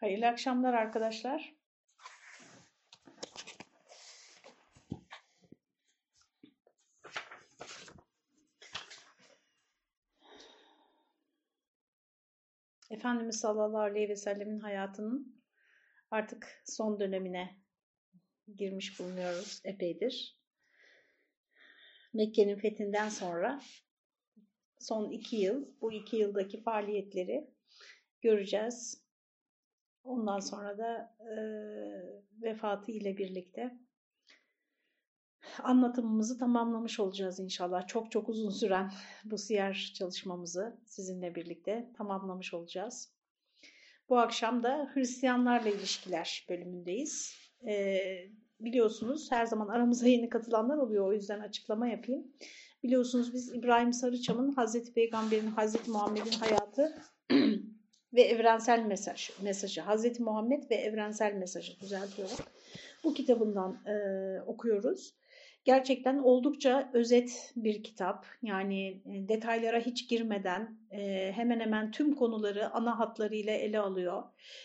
Hayırlı akşamlar arkadaşlar. Efendimiz sallallahu aleyhi ve sellemin hayatının artık son dönemine girmiş bulunuyoruz epeydir. Mekke'nin fethinden sonra son iki yıl, bu iki yıldaki faaliyetleri göreceğiz. Ondan sonra da e, vefatı ile birlikte anlatımımızı tamamlamış olacağız inşallah. Çok çok uzun süren bu siyer çalışmamızı sizinle birlikte tamamlamış olacağız. Bu akşam da Hristiyanlarla ilişkiler bölümündeyiz. E, biliyorsunuz her zaman aramıza yeni katılanlar oluyor o yüzden açıklama yapayım. Biliyorsunuz biz İbrahim Sarıçam'ın Hazreti Peygamber'in, Hazreti Muhammed'in hayatı ve evrensel mesaj, mesajı, Hazreti Muhammed ve evrensel mesajı düzeltiyorum. Bu kitabından e, okuyoruz. Gerçekten oldukça özet bir kitap. Yani detaylara hiç girmeden e, hemen hemen tüm konuları ana hatlarıyla ele alıyor.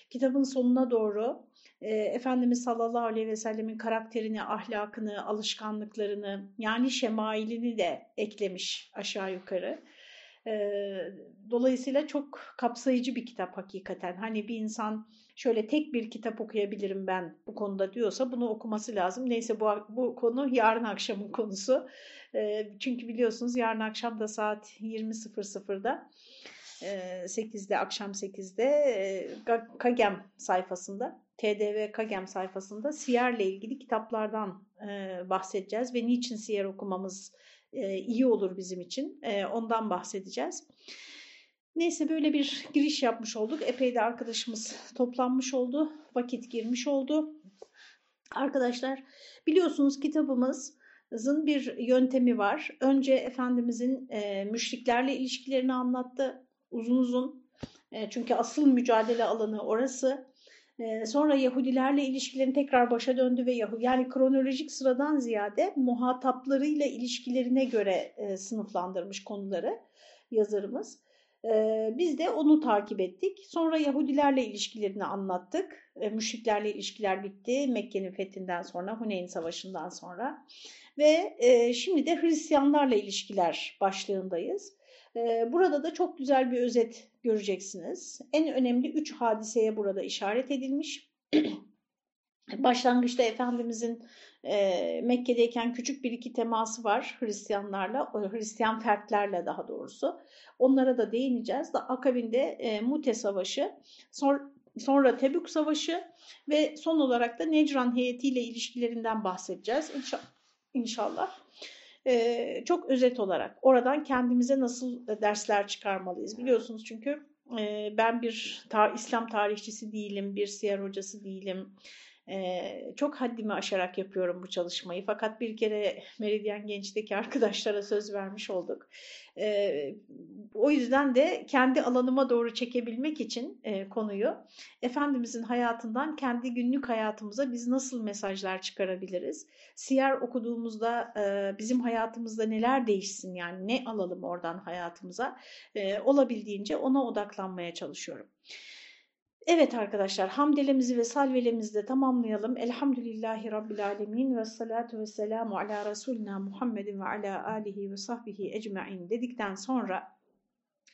Kitabın sonuna doğru e, Efendimiz sallallahu aleyhi ve sellemin karakterini, ahlakını, alışkanlıklarını yani şemailini de eklemiş aşağı yukarı. Dolayısıyla çok kapsayıcı bir kitap hakikaten. Hani bir insan şöyle tek bir kitap okuyabilirim ben bu konuda diyorsa bunu okuması lazım. Neyse bu, bu konu yarın akşamın konusu. Çünkü biliyorsunuz yarın akşam da saat 20.00'da 8'de akşam 8'de Kagem sayfasında TDV Kagem sayfasında Siyer'le ilgili kitaplardan bahsedeceğiz ve niçin Siyer okumamız iyi olur bizim için. Ondan bahsedeceğiz. Neyse böyle bir giriş yapmış olduk. Epey de arkadaşımız toplanmış oldu. Vakit girmiş oldu. Arkadaşlar biliyorsunuz kitabımızın bir yöntemi var. Önce Efendimizin müşriklerle ilişkilerini anlattı. Uzun uzun. Çünkü asıl mücadele alanı orası. Sonra Yahudilerle ilişkilerini tekrar başa döndü ve Yahudi yani kronolojik sıradan ziyade muhataplarıyla ilişkilerine göre e, sınıflandırmış konuları yazarımız. E, biz de onu takip ettik. Sonra Yahudilerle ilişkilerini anlattık. Müşriklerle ilişkiler bitti. Mekke'nin fethinden sonra, Huneyn Savaşı'ndan sonra. Ve e, şimdi de Hristiyanlarla ilişkiler başlığındayız. Burada da çok güzel bir özet göreceksiniz. En önemli üç hadiseye burada işaret edilmiş. Başlangıçta Efendimizin e, Mekke'deyken küçük bir iki teması var Hristiyanlarla, Hristiyan fertlerle daha doğrusu. Onlara da değineceğiz. Da akabinde e, Mute Savaşı, sonra, sonra Tebük Savaşı ve son olarak da Necran heyetiyle ilişkilerinden bahsedeceğiz inşallah e, çok özet olarak oradan kendimize nasıl dersler çıkarmalıyız biliyorsunuz çünkü e, ben bir tar İslam tarihçisi değilim, bir siyer hocası değilim. Çok haddimi aşarak yapıyorum bu çalışmayı. Fakat bir kere Meridyen Genç'teki arkadaşlara söz vermiş olduk. O yüzden de kendi alanıma doğru çekebilmek için e, konuyu Efendimizin hayatından kendi günlük hayatımıza biz nasıl mesajlar çıkarabiliriz? Siyer okuduğumuzda bizim hayatımızda neler değişsin yani ne alalım oradan hayatımıza? Olabildiğince ona odaklanmaya çalışıyorum. Evet arkadaşlar hamdelemizi ve salvelemizi de tamamlayalım. Elhamdülillahi Rabbil Alemin ve salatu ve selamu ala Resulina Muhammedin ve ala alihi ve sahbihi ecma'in dedikten sonra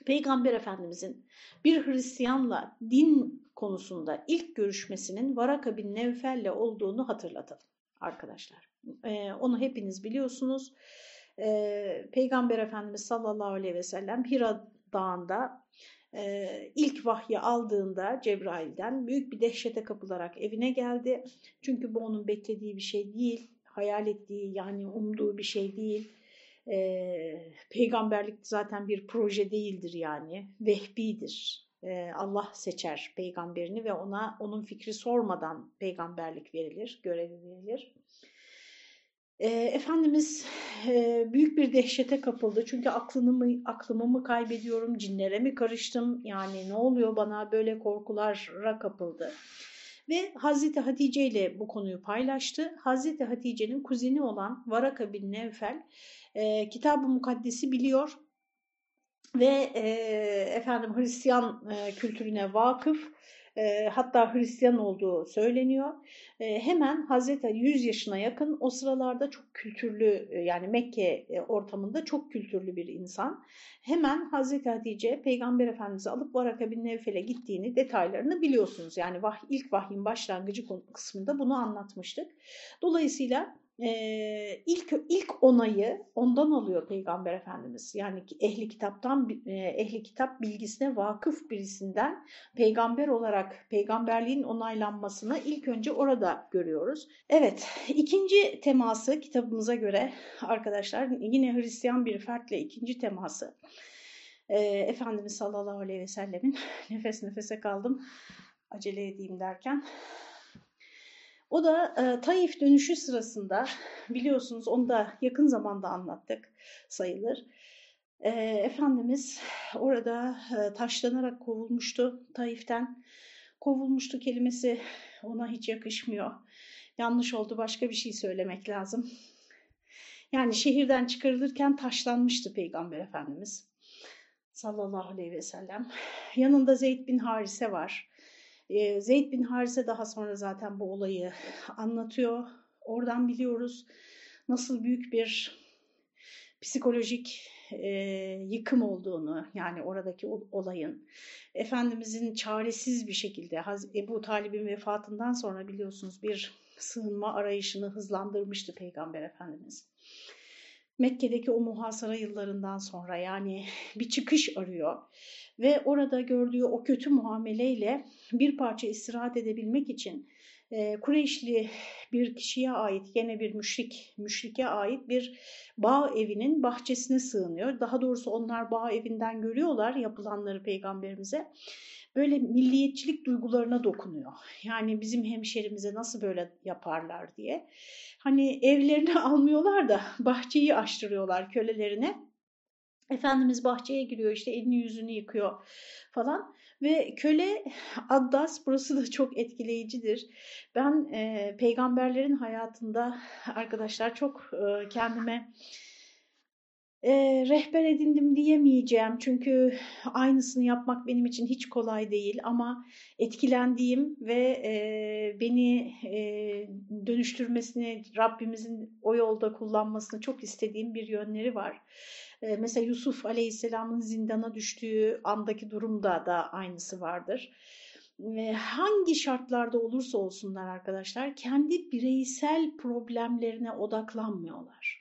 Peygamber Efendimizin bir Hristiyanla din konusunda ilk görüşmesinin Varaka bin Nevfel'le olduğunu hatırlatalım arkadaşlar. Ee, onu hepiniz biliyorsunuz. Ee, Peygamber Efendimiz sallallahu aleyhi ve sellem Hira Dağı'nda e, ilk vahyi aldığında Cebrail'den büyük bir dehşete kapılarak evine geldi. Çünkü bu onun beklediği bir şey değil, hayal ettiği yani umduğu bir şey değil. E, peygamberlik zaten bir proje değildir yani, vehbidir. E, Allah seçer peygamberini ve ona onun fikri sormadan peygamberlik verilir, görevi verilir. E, Efendimiz e, büyük bir dehşete kapıldı. Çünkü aklını mı, aklımı mı kaybediyorum, cinlere mi karıştım? Yani ne oluyor bana böyle korkulara kapıldı. Ve Hazreti Hatice ile bu konuyu paylaştı. Hazreti Hatice'nin kuzeni olan Varaka bin Nevfel e, Kitab-ı Mukaddes'i biliyor ve e, efendim Hristiyan e, kültürüne vakıf e, hatta Hristiyan olduğu söyleniyor. E, hemen Hazreti 100 yaşına yakın o sıralarda çok kültürlü e, yani Mekke e, ortamında çok kültürlü bir insan. Hemen Hazreti Hatice Peygamber Efendimiz'i alıp Varaka bin Nevfel'e gittiğini detaylarını biliyorsunuz. Yani vah, ilk vahyin başlangıcı kısmında bunu anlatmıştık. Dolayısıyla e, ilk ilk onayı ondan alıyor Peygamber Efendimiz. Yani ehli kitaptan ehli kitap bilgisine vakıf birisinden peygamber olarak peygamberliğin onaylanmasını ilk önce orada görüyoruz. Evet, ikinci teması kitabımıza göre arkadaşlar yine Hristiyan bir fertle ikinci teması. Efendimiz sallallahu aleyhi ve sellemin nefes nefese kaldım acele edeyim derken o da e, Taif dönüşü sırasında biliyorsunuz onu da yakın zamanda anlattık sayılır. E, Efendimiz orada e, taşlanarak kovulmuştu Taif'ten. Kovulmuştu kelimesi ona hiç yakışmıyor. Yanlış oldu başka bir şey söylemek lazım. Yani şehirden çıkarılırken taşlanmıştı Peygamber Efendimiz sallallahu aleyhi ve sellem. Yanında Zeyd bin Harise var. E, Zeyd bin Harise daha sonra zaten bu olayı anlatıyor. Oradan biliyoruz nasıl büyük bir psikolojik e, yıkım olduğunu yani oradaki olayın Efendimizin çaresiz bir şekilde Ebu Talib'in vefatından sonra biliyorsunuz bir sığınma arayışını hızlandırmıştı Peygamber Efendimiz. Mekke'deki o muhasara yıllarından sonra yani bir çıkış arıyor ve orada gördüğü o kötü muameleyle bir parça istirahat edebilmek için e, Kureyşli bir kişiye ait gene bir müşrik, müşrike ait bir bağ evinin bahçesine sığınıyor. Daha doğrusu onlar bağ evinden görüyorlar yapılanları peygamberimize. Böyle milliyetçilik duygularına dokunuyor. Yani bizim hemşerimize nasıl böyle yaparlar diye. Hani evlerini almıyorlar da bahçeyi açtırıyorlar kölelerine. Efendimiz bahçeye giriyor işte elini yüzünü yıkıyor falan ve köle Addas burası da çok etkileyicidir. Ben e, peygamberlerin hayatında arkadaşlar çok e, kendime e, rehber edindim diyemeyeceğim çünkü aynısını yapmak benim için hiç kolay değil ama etkilendiğim ve e, beni e, dönüştürmesini Rabbimizin o yolda kullanmasını çok istediğim bir yönleri var. E, mesela Yusuf Aleyhisselam'ın zindana düştüğü andaki durumda da aynısı vardır. Hangi şartlarda olursa olsunlar arkadaşlar kendi bireysel problemlerine odaklanmıyorlar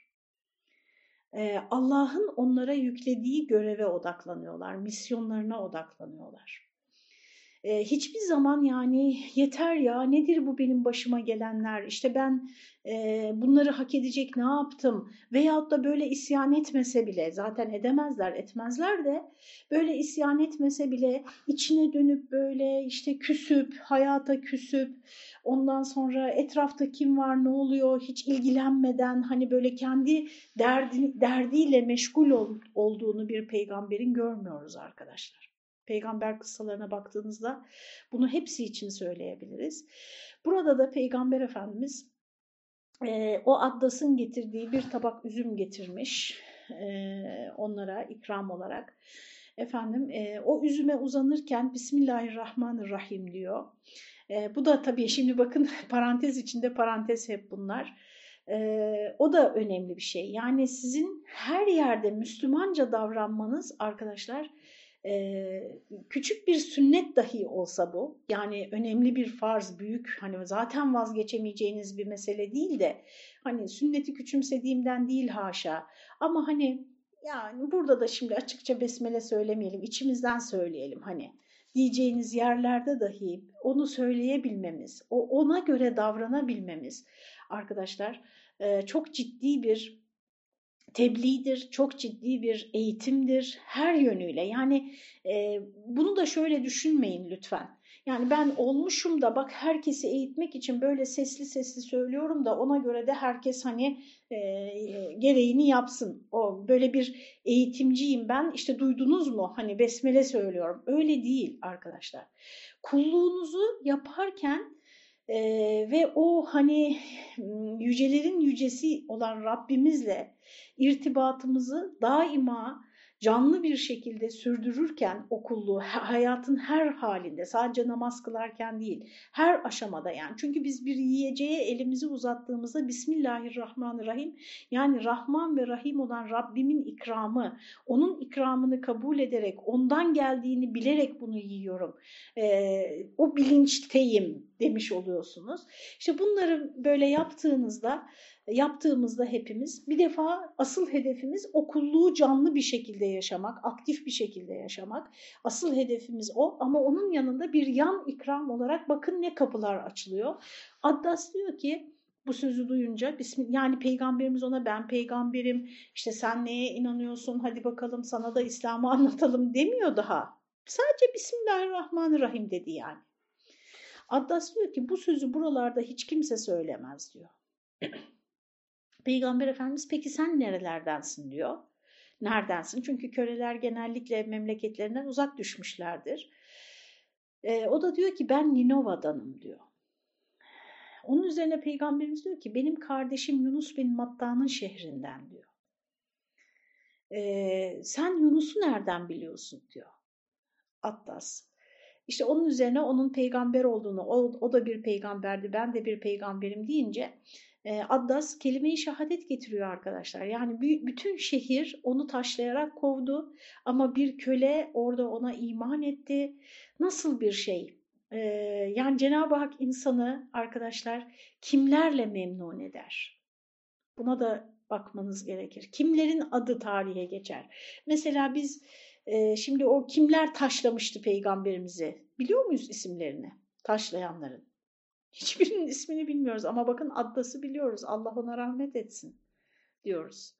Allah'ın onlara yüklediği göreve odaklanıyorlar, misyonlarına odaklanıyorlar. Hiçbir zaman yani yeter ya nedir bu benim başıma gelenler işte ben bunları hak edecek ne yaptım veyahut da böyle isyan etmese bile zaten edemezler etmezler de böyle isyan etmese bile içine dönüp böyle işte küsüp hayata küsüp ondan sonra etrafta kim var ne oluyor hiç ilgilenmeden hani böyle kendi derdi, derdiyle meşgul ol, olduğunu bir peygamberin görmüyoruz arkadaşlar. Peygamber kıssalarına baktığınızda bunu hepsi için söyleyebiliriz. Burada da Peygamber Efendimiz e, o Addas'ın getirdiği bir tabak üzüm getirmiş e, onlara ikram olarak. Efendim e, o üzüme uzanırken Bismillahirrahmanirrahim diyor. Bu da tabii şimdi bakın parantez içinde parantez hep bunlar. O da önemli bir şey. Yani sizin her yerde Müslümanca davranmanız arkadaşlar küçük bir sünnet dahi olsa bu yani önemli bir farz büyük hani zaten vazgeçemeyeceğiniz bir mesele değil de hani sünneti küçümsediğimden değil haşa ama hani yani burada da şimdi açıkça besmele söylemeyelim içimizden söyleyelim hani diyeceğiniz yerlerde dahi onu söyleyebilmemiz, o ona göre davranabilmemiz arkadaşlar e, çok ciddi bir tebliğdir, çok ciddi bir eğitimdir her yönüyle. Yani e, bunu da şöyle düşünmeyin lütfen. Yani ben olmuşum da bak herkesi eğitmek için böyle sesli sesli söylüyorum da ona göre de herkes hani e, gereğini yapsın. O böyle bir eğitimciyim ben işte duydunuz mu hani besmele söylüyorum. Öyle değil arkadaşlar. Kulluğunuzu yaparken ee, ve o hani yücelerin yücesi olan Rabbimizle irtibatımızı daima canlı bir şekilde sürdürürken okulluğu hayatın her halinde sadece namaz kılarken değil her aşamada yani. Çünkü biz bir yiyeceğe elimizi uzattığımızda Bismillahirrahmanirrahim yani Rahman ve Rahim olan Rabbimin ikramı onun ikramını kabul ederek ondan geldiğini bilerek bunu yiyorum. Ee, o bilinçteyim demiş oluyorsunuz. İşte bunları böyle yaptığınızda yaptığımızda hepimiz bir defa asıl hedefimiz okulluğu canlı bir şekilde yaşamak, aktif bir şekilde yaşamak. Asıl hedefimiz o ama onun yanında bir yan ikram olarak bakın ne kapılar açılıyor. Addas diyor ki bu sözü duyunca yani peygamberimiz ona ben peygamberim işte sen neye inanıyorsun hadi bakalım sana da İslam'ı anlatalım demiyor daha. Sadece Bismillahirrahmanirrahim dedi yani. Addas diyor ki bu sözü buralarda hiç kimse söylemez diyor. Peygamber Efendimiz peki sen nerelerdensin diyor. Neredensin? Çünkü köleler genellikle memleketlerinden uzak düşmüşlerdir. E, o da diyor ki ben Ninova'danım diyor. Onun üzerine Peygamberimiz diyor ki benim kardeşim Yunus bin Matta'nın şehrinden diyor. E, sen Yunus'u nereden biliyorsun diyor. Atlas. İşte onun üzerine onun peygamber olduğunu, o, o da bir peygamberdi, ben de bir peygamberim deyince e, Addas kelime-i şehadet getiriyor arkadaşlar. Yani bütün şehir onu taşlayarak kovdu ama bir köle orada ona iman etti. Nasıl bir şey? Ee, yani Cenab-ı Hak insanı arkadaşlar kimlerle memnun eder? Buna da bakmanız gerekir. Kimlerin adı tarihe geçer? Mesela biz e, şimdi o kimler taşlamıştı peygamberimizi biliyor muyuz isimlerini? Taşlayanların. Hiçbirinin ismini bilmiyoruz ama bakın Addas'ı biliyoruz. Allah ona rahmet etsin diyoruz.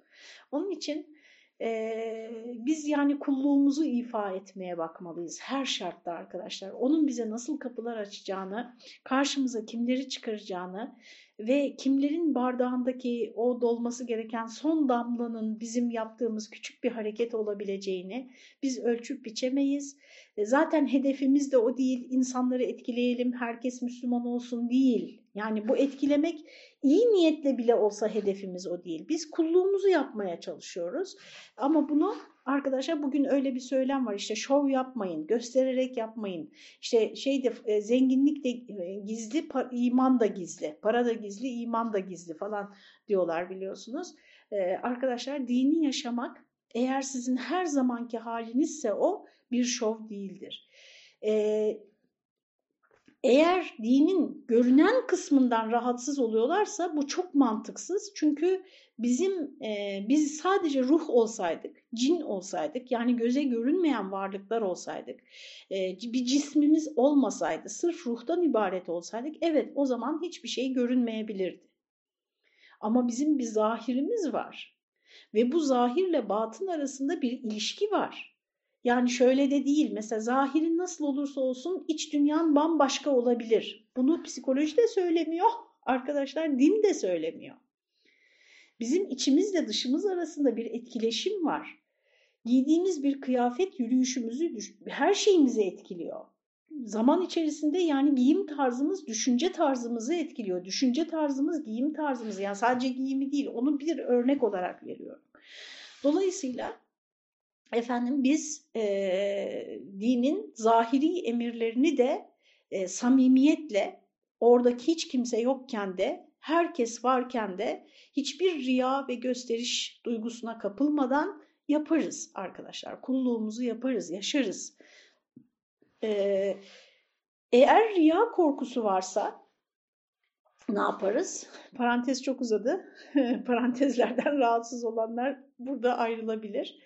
Onun için e, biz yani kulluğumuzu ifa etmeye bakmalıyız her şartta arkadaşlar. Onun bize nasıl kapılar açacağını, karşımıza kimleri çıkaracağını ve kimlerin bardağındaki o dolması gereken son damlanın bizim yaptığımız küçük bir hareket olabileceğini biz ölçüp biçemeyiz. E, zaten hedefimiz de o değil, insanları etkileyelim, herkes Müslüman olsun değil. Yani bu etkilemek iyi niyetle bile olsa hedefimiz o değil. Biz kulluğumuzu yapmaya çalışıyoruz ama bunu Arkadaşlar bugün öyle bir söylem var işte şov yapmayın, göstererek yapmayın. İşte şey de e, zenginlik de e, gizli, iman da gizli, para da gizli, iman da gizli falan diyorlar biliyorsunuz. Ee, arkadaşlar dini yaşamak eğer sizin her zamanki halinizse o bir şov değildir. Ee, eğer dinin görünen kısmından rahatsız oluyorlarsa bu çok mantıksız. Çünkü bizim e, biz sadece ruh olsaydık, cin olsaydık yani göze görünmeyen varlıklar olsaydık, e, bir cismimiz olmasaydı, sırf ruhtan ibaret olsaydık evet o zaman hiçbir şey görünmeyebilirdi. Ama bizim bir zahirimiz var ve bu zahirle batın arasında bir ilişki var. Yani şöyle de değil mesela zahirin nasıl olursa olsun iç dünyan bambaşka olabilir. Bunu psikoloji de söylemiyor arkadaşlar din de söylemiyor. Bizim içimizle dışımız arasında bir etkileşim var. Giydiğimiz bir kıyafet yürüyüşümüzü, her şeyimizi etkiliyor. Zaman içerisinde yani giyim tarzımız düşünce tarzımızı etkiliyor. Düşünce tarzımız giyim tarzımızı yani sadece giyimi değil onu bir örnek olarak veriyorum. Dolayısıyla efendim biz e, dinin zahiri emirlerini de e, samimiyetle oradaki hiç kimse yokken de herkes varken de hiçbir riya ve gösteriş duygusuna kapılmadan yaparız arkadaşlar. Kulluğumuzu yaparız, yaşarız. Ee, eğer riya korkusu varsa ne yaparız? Parantez çok uzadı. Parantezlerden rahatsız olanlar burada ayrılabilir.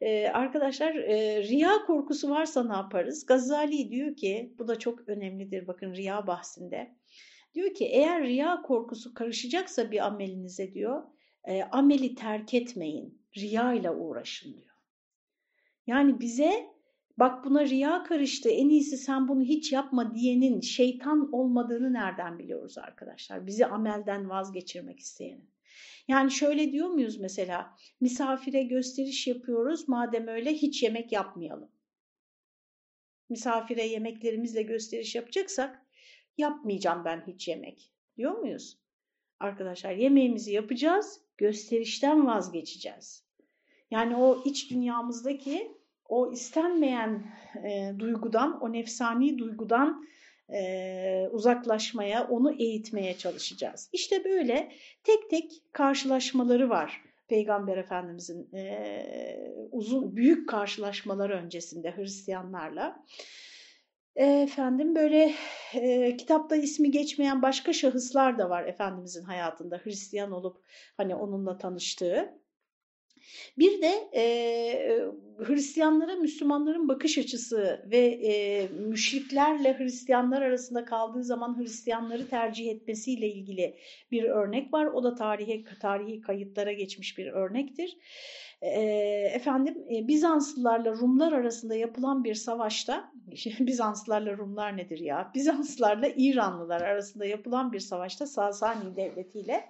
Ee, arkadaşlar e, riya korkusu varsa ne yaparız? Gazali diyor ki bu da çok önemlidir bakın riya bahsinde. Diyor ki eğer riya korkusu karışacaksa bir amelinize diyor e, ameli terk etmeyin riya ile uğraşın diyor. Yani bize bak buna riya karıştı en iyisi sen bunu hiç yapma diyenin şeytan olmadığını nereden biliyoruz arkadaşlar? Bizi amelden vazgeçirmek isteyenin. Yani şöyle diyor muyuz mesela misafire gösteriş yapıyoruz madem öyle hiç yemek yapmayalım. Misafire yemeklerimizle gösteriş yapacaksak yapmayacağım ben hiç yemek diyor muyuz? Arkadaşlar yemeğimizi yapacağız, gösterişten vazgeçeceğiz. Yani o iç dünyamızdaki o istenmeyen e, duygudan, o nefsani duygudan e, uzaklaşmaya, onu eğitmeye çalışacağız. İşte böyle tek tek karşılaşmaları var Peygamber Efendimizin e, uzun büyük karşılaşmaları öncesinde Hristiyanlarla. Efendim böyle e, kitapta ismi geçmeyen başka şahıslar da var Efendimizin hayatında Hristiyan olup hani onunla tanıştığı. Bir de e, Hristiyanlara Müslümanların bakış açısı ve e, müşriklerle Hristiyanlar arasında kaldığı zaman Hristiyanları tercih etmesiyle ilgili bir örnek var. O da tarihe, tarihi kayıtlara geçmiş bir örnektir. E, efendim e, Bizanslılarla Rumlar arasında yapılan bir savaşta, Bizanslılarla Rumlar nedir ya? Bizanslılarla İranlılar arasında yapılan bir savaşta Sasani devletiyle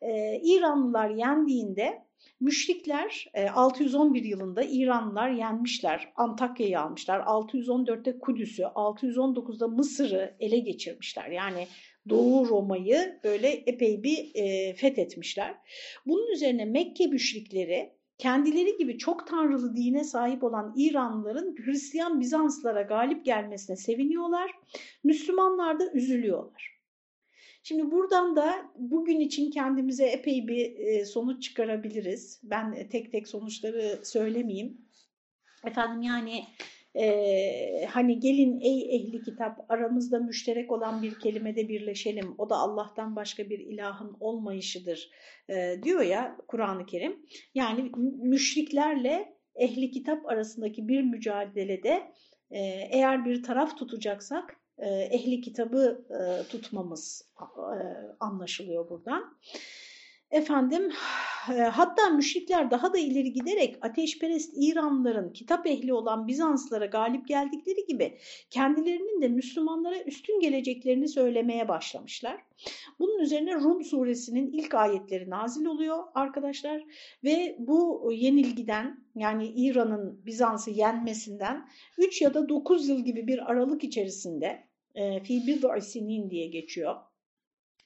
e, İranlılar yendiğinde Müşrikler 611 e, yılında İranlılar yenmişler, Antakya'yı almışlar, 614'te Kudüs'ü, 619'da Mısır'ı ele geçirmişler. Yani Doğu Roma'yı böyle epey bir e, fethetmişler. Bunun üzerine Mekke müşrikleri kendileri gibi çok tanrılı dine sahip olan İranlıların Hristiyan Bizanslara galip gelmesine seviniyorlar. Müslümanlar da üzülüyorlar. Şimdi buradan da bugün için kendimize epey bir e, sonuç çıkarabiliriz. Ben tek tek sonuçları söylemeyeyim. Efendim yani e, hani gelin ey ehli kitap aramızda müşterek olan bir kelimede birleşelim. O da Allah'tan başka bir ilahın olmayışıdır e, diyor ya Kur'an-ı Kerim. Yani müşriklerle ehli kitap arasındaki bir mücadelede e, eğer bir taraf tutacaksak e, ehli kitabı e, tutmamız e, anlaşılıyor buradan. Efendim hatta müşrikler daha da ileri giderek ateşperest İranlıların kitap ehli olan Bizanslara galip geldikleri gibi kendilerinin de Müslümanlara üstün geleceklerini söylemeye başlamışlar. Bunun üzerine Rum suresinin ilk ayetleri nazil oluyor arkadaşlar ve bu yenilgiden yani İran'ın Bizans'ı yenmesinden 3 ya da 9 yıl gibi bir aralık içerisinde e, fi bid'i diye geçiyor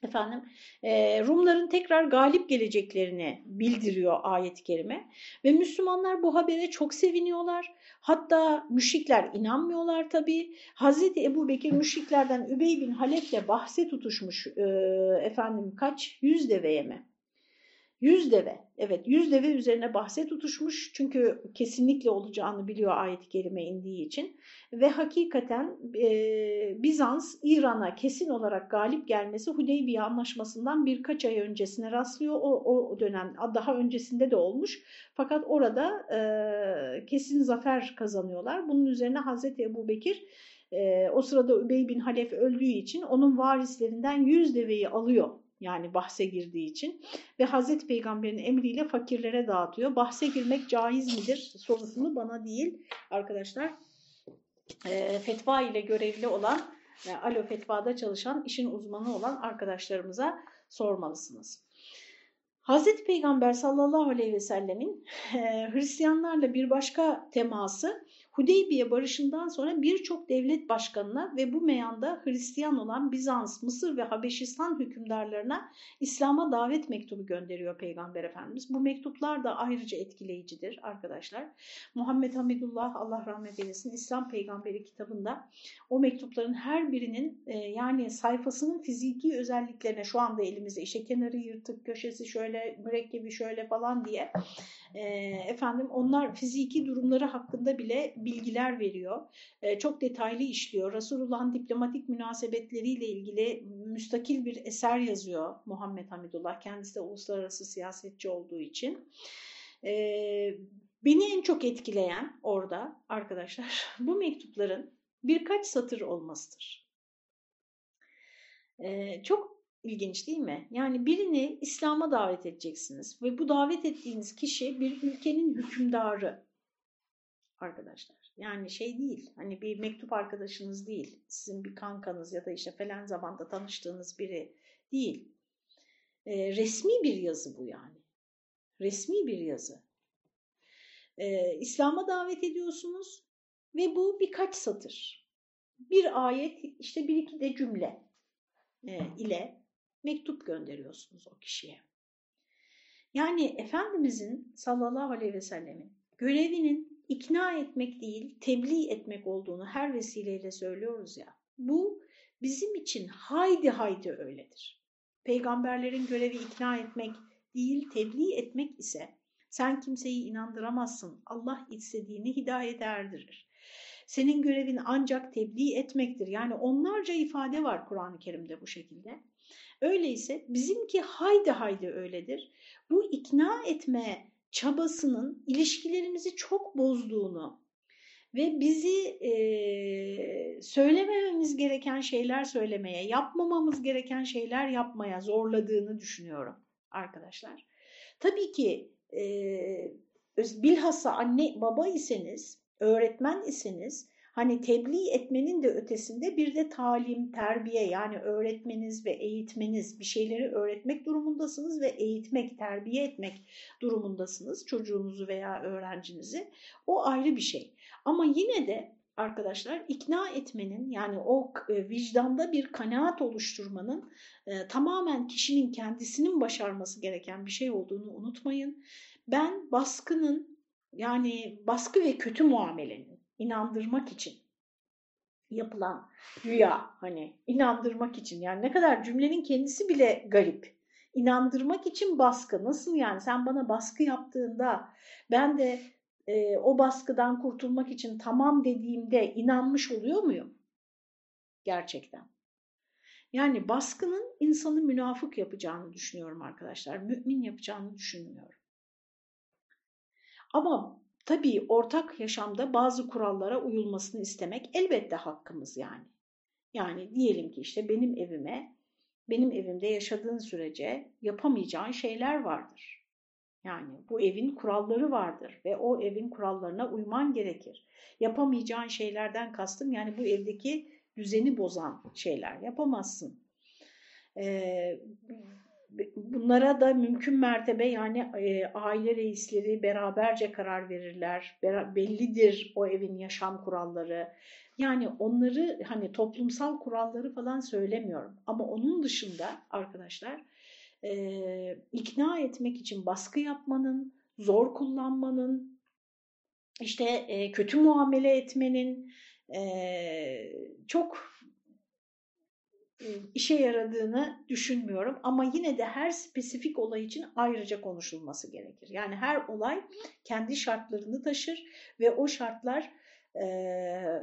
efendim e, Rumların tekrar galip geleceklerini bildiriyor ayet-i kerime ve Müslümanlar bu habere çok seviniyorlar. Hatta müşrikler inanmıyorlar tabi. Hazreti Ebu Bekir müşriklerden Übey bin Halef'le bahse tutuşmuş e, efendim kaç yüz deveye mi? Yüz deve, evet yüz deve üzerine bahse tutuşmuş. Çünkü kesinlikle olacağını biliyor ayet-i kerime indiği için. Ve hakikaten e, Bizans İran'a kesin olarak galip gelmesi Hudeybiye anlaşmasından birkaç ay öncesine rastlıyor. O, o dönem daha öncesinde de olmuş. Fakat orada e, kesin zafer kazanıyorlar. Bunun üzerine Hazreti Ebu Bekir e, o sırada Übey bin Halef öldüğü için onun varislerinden yüz deveyi alıyor yani bahse girdiği için ve Hazreti Peygamber'in emriyle fakirlere dağıtıyor. Bahse girmek caiz midir sorusunu bana değil arkadaşlar e, fetva ile görevli olan e, alo fetvada çalışan işin uzmanı olan arkadaşlarımıza sormalısınız. Hazreti Peygamber sallallahu aleyhi ve sellemin e, Hristiyanlarla bir başka teması Hudeybiye barışından sonra birçok devlet başkanına ve bu meyanda Hristiyan olan Bizans, Mısır ve Habeşistan hükümdarlarına İslam'a davet mektubu gönderiyor Peygamber Efendimiz. Bu mektuplar da ayrıca etkileyicidir arkadaşlar. Muhammed Hamidullah Allah rahmet eylesin İslam Peygamberi kitabında o mektupların her birinin e, yani sayfasının fiziki özelliklerine şu anda elimizde işte kenarı yırtık, köşesi şöyle, mürekkebi şöyle falan diye e, efendim onlar fiziki durumları hakkında bile bilgiler veriyor. E, çok detaylı işliyor. Resulullah'ın diplomatik münasebetleriyle ilgili müstakil bir eser yazıyor Muhammed Hamidullah. Kendisi de uluslararası siyasetçi olduğu için. E, beni en çok etkileyen orada arkadaşlar bu mektupların birkaç satır olmasıdır. Ee, çok ilginç değil mi? Yani birini İslam'a davet edeceksiniz ve bu davet ettiğiniz kişi bir ülkenin hükümdarı arkadaşlar. Yani şey değil, hani bir mektup arkadaşınız değil, sizin bir kankanız ya da işte falan zamanda tanıştığınız biri değil. E, resmi bir yazı bu yani. Resmi bir yazı. E, İslam'a davet ediyorsunuz ve bu birkaç satır. Bir ayet, işte bir iki de cümle e, ile mektup gönderiyorsunuz o kişiye. Yani Efendimizin sallallahu aleyhi ve sellemin görevinin ikna etmek değil, tebliğ etmek olduğunu her vesileyle söylüyoruz ya. Bu bizim için haydi haydi öyledir. Peygamberlerin görevi ikna etmek değil, tebliğ etmek ise sen kimseyi inandıramazsın. Allah istediğini hidayete erdirir. Senin görevin ancak tebliğ etmektir. Yani onlarca ifade var Kur'an-ı Kerim'de bu şekilde. Öyleyse bizimki haydi haydi öyledir. Bu ikna etme çabasının ilişkilerimizi çok bozduğunu ve bizi e, söylemememiz gereken şeyler söylemeye, yapmamamız gereken şeyler yapmaya zorladığını düşünüyorum arkadaşlar. Tabii ki e, bilhassa anne baba iseniz, öğretmen iseniz hani tebliğ etmenin de ötesinde bir de talim, terbiye yani öğretmeniz ve eğitmeniz bir şeyleri öğretmek durumundasınız ve eğitmek, terbiye etmek durumundasınız çocuğunuzu veya öğrencinizi. O ayrı bir şey. Ama yine de arkadaşlar ikna etmenin yani o e, vicdanda bir kanaat oluşturmanın e, tamamen kişinin kendisinin başarması gereken bir şey olduğunu unutmayın. Ben baskının yani baskı ve kötü muamelenin inandırmak için yapılan rüya hani inandırmak için yani ne kadar cümlenin kendisi bile garip. İnandırmak için baskı nasıl yani sen bana baskı yaptığında ben de e, o baskıdan kurtulmak için tamam dediğimde inanmış oluyor muyum? Gerçekten. Yani baskının insanı münafık yapacağını düşünüyorum arkadaşlar. Mümin yapacağını düşünmüyorum. Ama tabii ortak yaşamda bazı kurallara uyulmasını istemek elbette hakkımız yani. Yani diyelim ki işte benim evime, benim evimde yaşadığın sürece yapamayacağın şeyler vardır. Yani bu evin kuralları vardır ve o evin kurallarına uyman gerekir. Yapamayacağın şeylerden kastım yani bu evdeki düzeni bozan şeyler yapamazsın. Ee, bunlara da mümkün mertebe yani e, aile reisleri beraberce karar verirler. bellidir o evin yaşam kuralları. Yani onları hani toplumsal kuralları falan söylemiyorum. Ama onun dışında arkadaşlar e, ikna etmek için baskı yapmanın, zor kullanmanın, işte e, kötü muamele etmenin e, çok işe yaradığını düşünmüyorum. Ama yine de her spesifik olay için ayrıca konuşulması gerekir. Yani her olay kendi şartlarını taşır ve o şartlar e,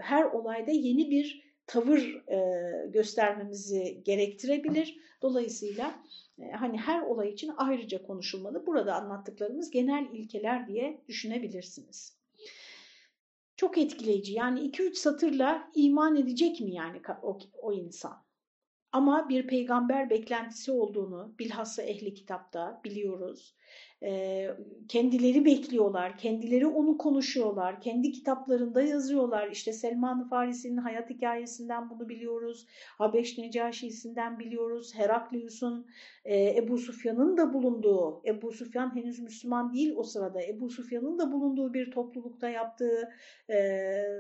her olayda yeni bir tavır e, göstermemizi gerektirebilir. Dolayısıyla e, hani her olay için ayrıca konuşulmalı. Burada anlattıklarımız genel ilkeler diye düşünebilirsiniz. Çok etkileyici. Yani 2-3 satırla iman edecek mi yani o, o insan? Ama bir peygamber beklentisi olduğunu bilhassa ehli kitapta biliyoruz kendileri bekliyorlar, kendileri onu konuşuyorlar, kendi kitaplarında yazıyorlar. İşte Selman-ı Farisi'nin hayat hikayesinden bunu biliyoruz, Habeş Necaşi'sinden biliyoruz, Heraklius'un, Ebu Sufyan'ın da bulunduğu, Ebu Sufyan henüz Müslüman değil o sırada, Ebu Sufyan'ın da bulunduğu bir toplulukta yaptığı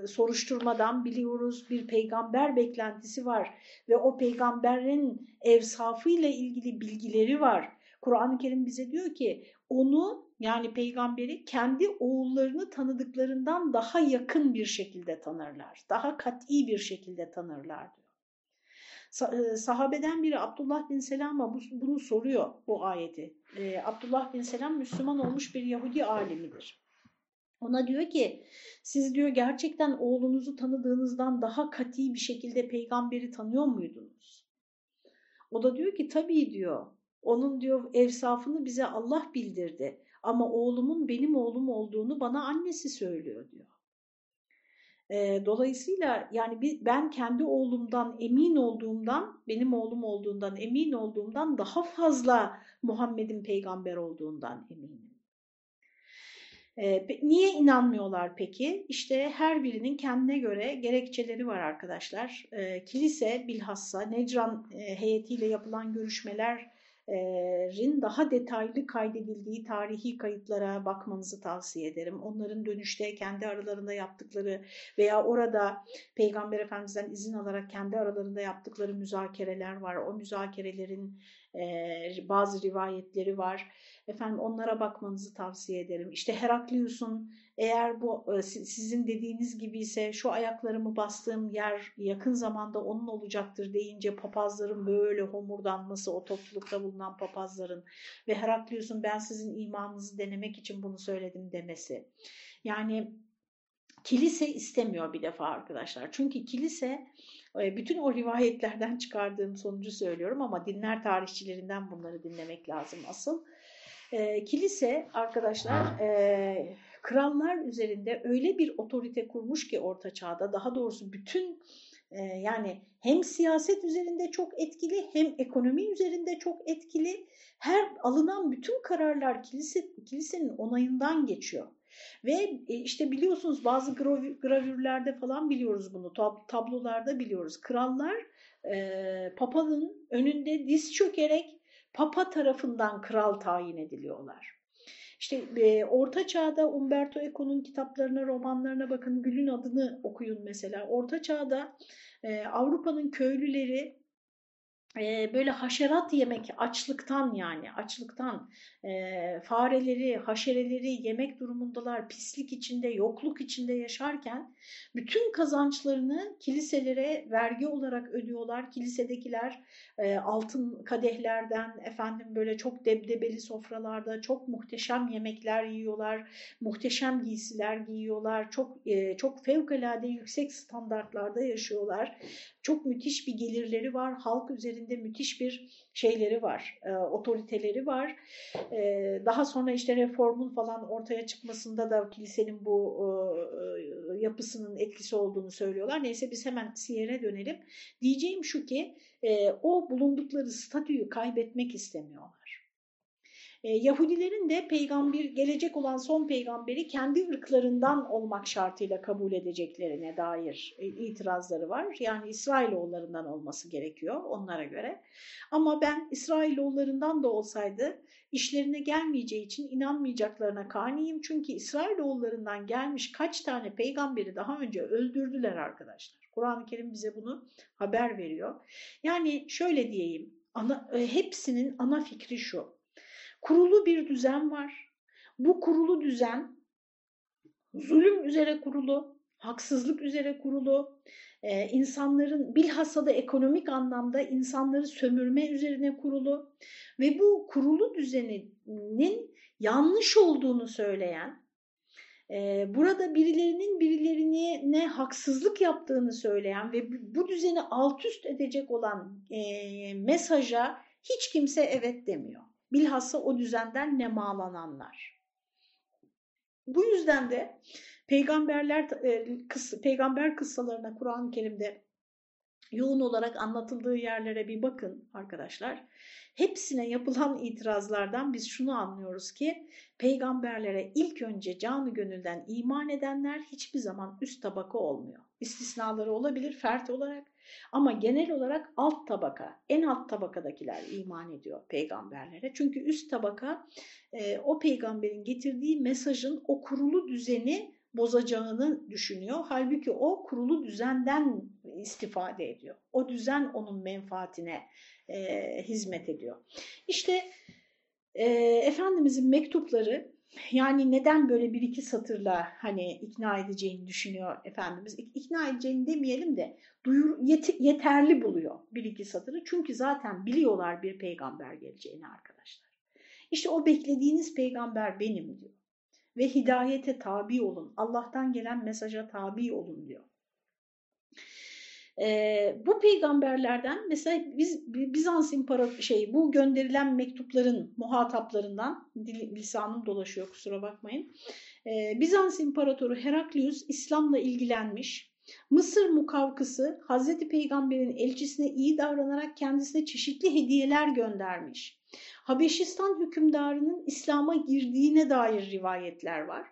soruşturmadan biliyoruz bir peygamber beklentisi var ve o peygamberin evsafı ile ilgili bilgileri var. Kur'an-ı Kerim bize diyor ki onu yani peygamberi kendi oğullarını tanıdıklarından daha yakın bir şekilde tanırlar. Daha kat'i bir şekilde tanırlar diyor. E, sahabeden biri Abdullah bin Selam'a bunu soruyor bu ayeti. Ee, Abdullah bin Selam Müslüman olmuş bir Yahudi alimidir. Ona diyor ki siz diyor gerçekten oğlunuzu tanıdığınızdan daha kat'i bir şekilde peygamberi tanıyor muydunuz? O da diyor ki tabii diyor onun diyor evsafını bize Allah bildirdi. Ama oğlumun benim oğlum olduğunu bana annesi söylüyor diyor. E, dolayısıyla yani ben kendi oğlumdan emin olduğumdan, benim oğlum olduğundan emin olduğumdan daha fazla Muhammed'in peygamber olduğundan eminim. E, niye inanmıyorlar peki? İşte her birinin kendine göre gerekçeleri var arkadaşlar. E, kilise bilhassa Necran e, heyetiyle yapılan görüşmeler daha detaylı kaydedildiği tarihi kayıtlara bakmanızı tavsiye ederim. Onların dönüşte kendi aralarında yaptıkları veya orada Peygamber Efendimiz'den izin alarak kendi aralarında yaptıkları müzakereler var. O müzakerelerin bazı rivayetleri var. Efendim onlara bakmanızı tavsiye ederim. İşte Heraklius'un eğer bu sizin dediğiniz gibi ise şu ayaklarımı bastığım yer yakın zamanda onun olacaktır deyince papazların böyle homurdanması o toplulukta bulunan papazların ve Heraklius'un ben sizin imanınızı denemek için bunu söyledim demesi. Yani kilise istemiyor bir defa arkadaşlar. Çünkü kilise bütün o rivayetlerden çıkardığım sonucu söylüyorum ama dinler tarihçilerinden bunları dinlemek lazım asıl. E, kilise arkadaşlar e, krallar üzerinde öyle bir otorite kurmuş ki orta çağda daha doğrusu bütün e, yani hem siyaset üzerinde çok etkili hem ekonomi üzerinde çok etkili her alınan bütün kararlar kilise, kilisenin onayından geçiyor. Ve işte biliyorsunuz bazı gravürlerde falan biliyoruz bunu, tablolarda biliyoruz. Krallar e, papalın önünde diz çökerek papa tarafından kral tayin ediliyorlar. İşte e, Orta Çağ'da Umberto Eco'nun kitaplarına, romanlarına bakın, Gül'ün adını okuyun mesela. Orta Çağ'da e, Avrupa'nın köylüleri e, böyle haşerat yemek açlıktan yani açlıktan e, fareleri, haşereleri yemek durumundalar, pislik içinde, yokluk içinde yaşarken bütün kazançlarını kiliselere vergi olarak ödüyorlar. Kilisedekiler e, altın kadehlerden efendim böyle çok debdebeli sofralarda çok muhteşem yemekler yiyorlar, muhteşem giysiler giyiyorlar, çok e, çok fevkalade yüksek standartlarda yaşıyorlar. Çok müthiş bir gelirleri var, halk üzerinde müthiş bir şeyleri var, e, otoriteleri var. E, daha sonra işte reformun falan ortaya çıkmasında da kilisenin bu e, yapısının etkisi olduğunu söylüyorlar. Neyse biz hemen Siyer'e dönelim. Diyeceğim şu ki e, o bulundukları statüyü kaybetmek istemiyorlar. E, Yahudilerin de peygamber gelecek olan son peygamberi kendi ırklarından olmak şartıyla kabul edeceklerine dair e, itirazları var. Yani İsrailoğullarından olması gerekiyor onlara göre. Ama ben İsrailoğullarından da olsaydı işlerine gelmeyeceği için inanmayacaklarına kaniyim. Çünkü İsrailoğullarından gelmiş kaç tane peygamberi daha önce öldürdüler arkadaşlar. Kur'an-ı Kerim bize bunu haber veriyor. Yani şöyle diyeyim, ana, e, hepsinin ana fikri şu. Kurulu bir düzen var. Bu kurulu düzen zulüm üzere kurulu, haksızlık üzere kurulu, e, insanların bilhassa da ekonomik anlamda insanları sömürme üzerine kurulu ve bu kurulu düzeninin yanlış olduğunu söyleyen e, burada birilerinin birilerine ne haksızlık yaptığını söyleyen ve bu düzeni alt üst edecek olan e, mesaja hiç kimse evet demiyor. Bilhassa o düzenden nemalananlar. Bu yüzden de peygamberler e, peygamber kıssalarına Kur'an-ı Kerim'de yoğun olarak anlatıldığı yerlere bir bakın arkadaşlar. Hepsine yapılan itirazlardan biz şunu anlıyoruz ki peygamberlere ilk önce canı gönülden iman edenler hiçbir zaman üst tabaka olmuyor. İstisnaları olabilir fert olarak ama genel olarak alt tabaka, en alt tabakadakiler iman ediyor peygamberlere. Çünkü üst tabaka e, o peygamberin getirdiği mesajın o kurulu düzeni bozacağını düşünüyor. Halbuki o kurulu düzenden istifade ediyor. O düzen onun menfaatine e, hizmet ediyor. İşte e, Efendimizin mektupları yani neden böyle bir iki satırla hani ikna edeceğini düşünüyor Efendimiz. İkna edeceğini demeyelim de duyur, yet, yeterli buluyor bir iki satırı. Çünkü zaten biliyorlar bir peygamber geleceğini arkadaşlar. İşte o beklediğiniz peygamber benim diyor. Ve hidayete tabi olun. Allah'tan gelen mesaja tabi olun diyor. E, bu peygamberlerden mesela biz Bizans İmparator şey bu gönderilen mektupların muhataplarından dil, lisanım dolaşıyor kusura bakmayın. E, Bizans İmparatoru Heraklius İslam'la ilgilenmiş. Mısır mukavkısı Hazreti Peygamber'in elçisine iyi davranarak kendisine çeşitli hediyeler göndermiş. Habeşistan hükümdarının İslam'a girdiğine dair rivayetler var.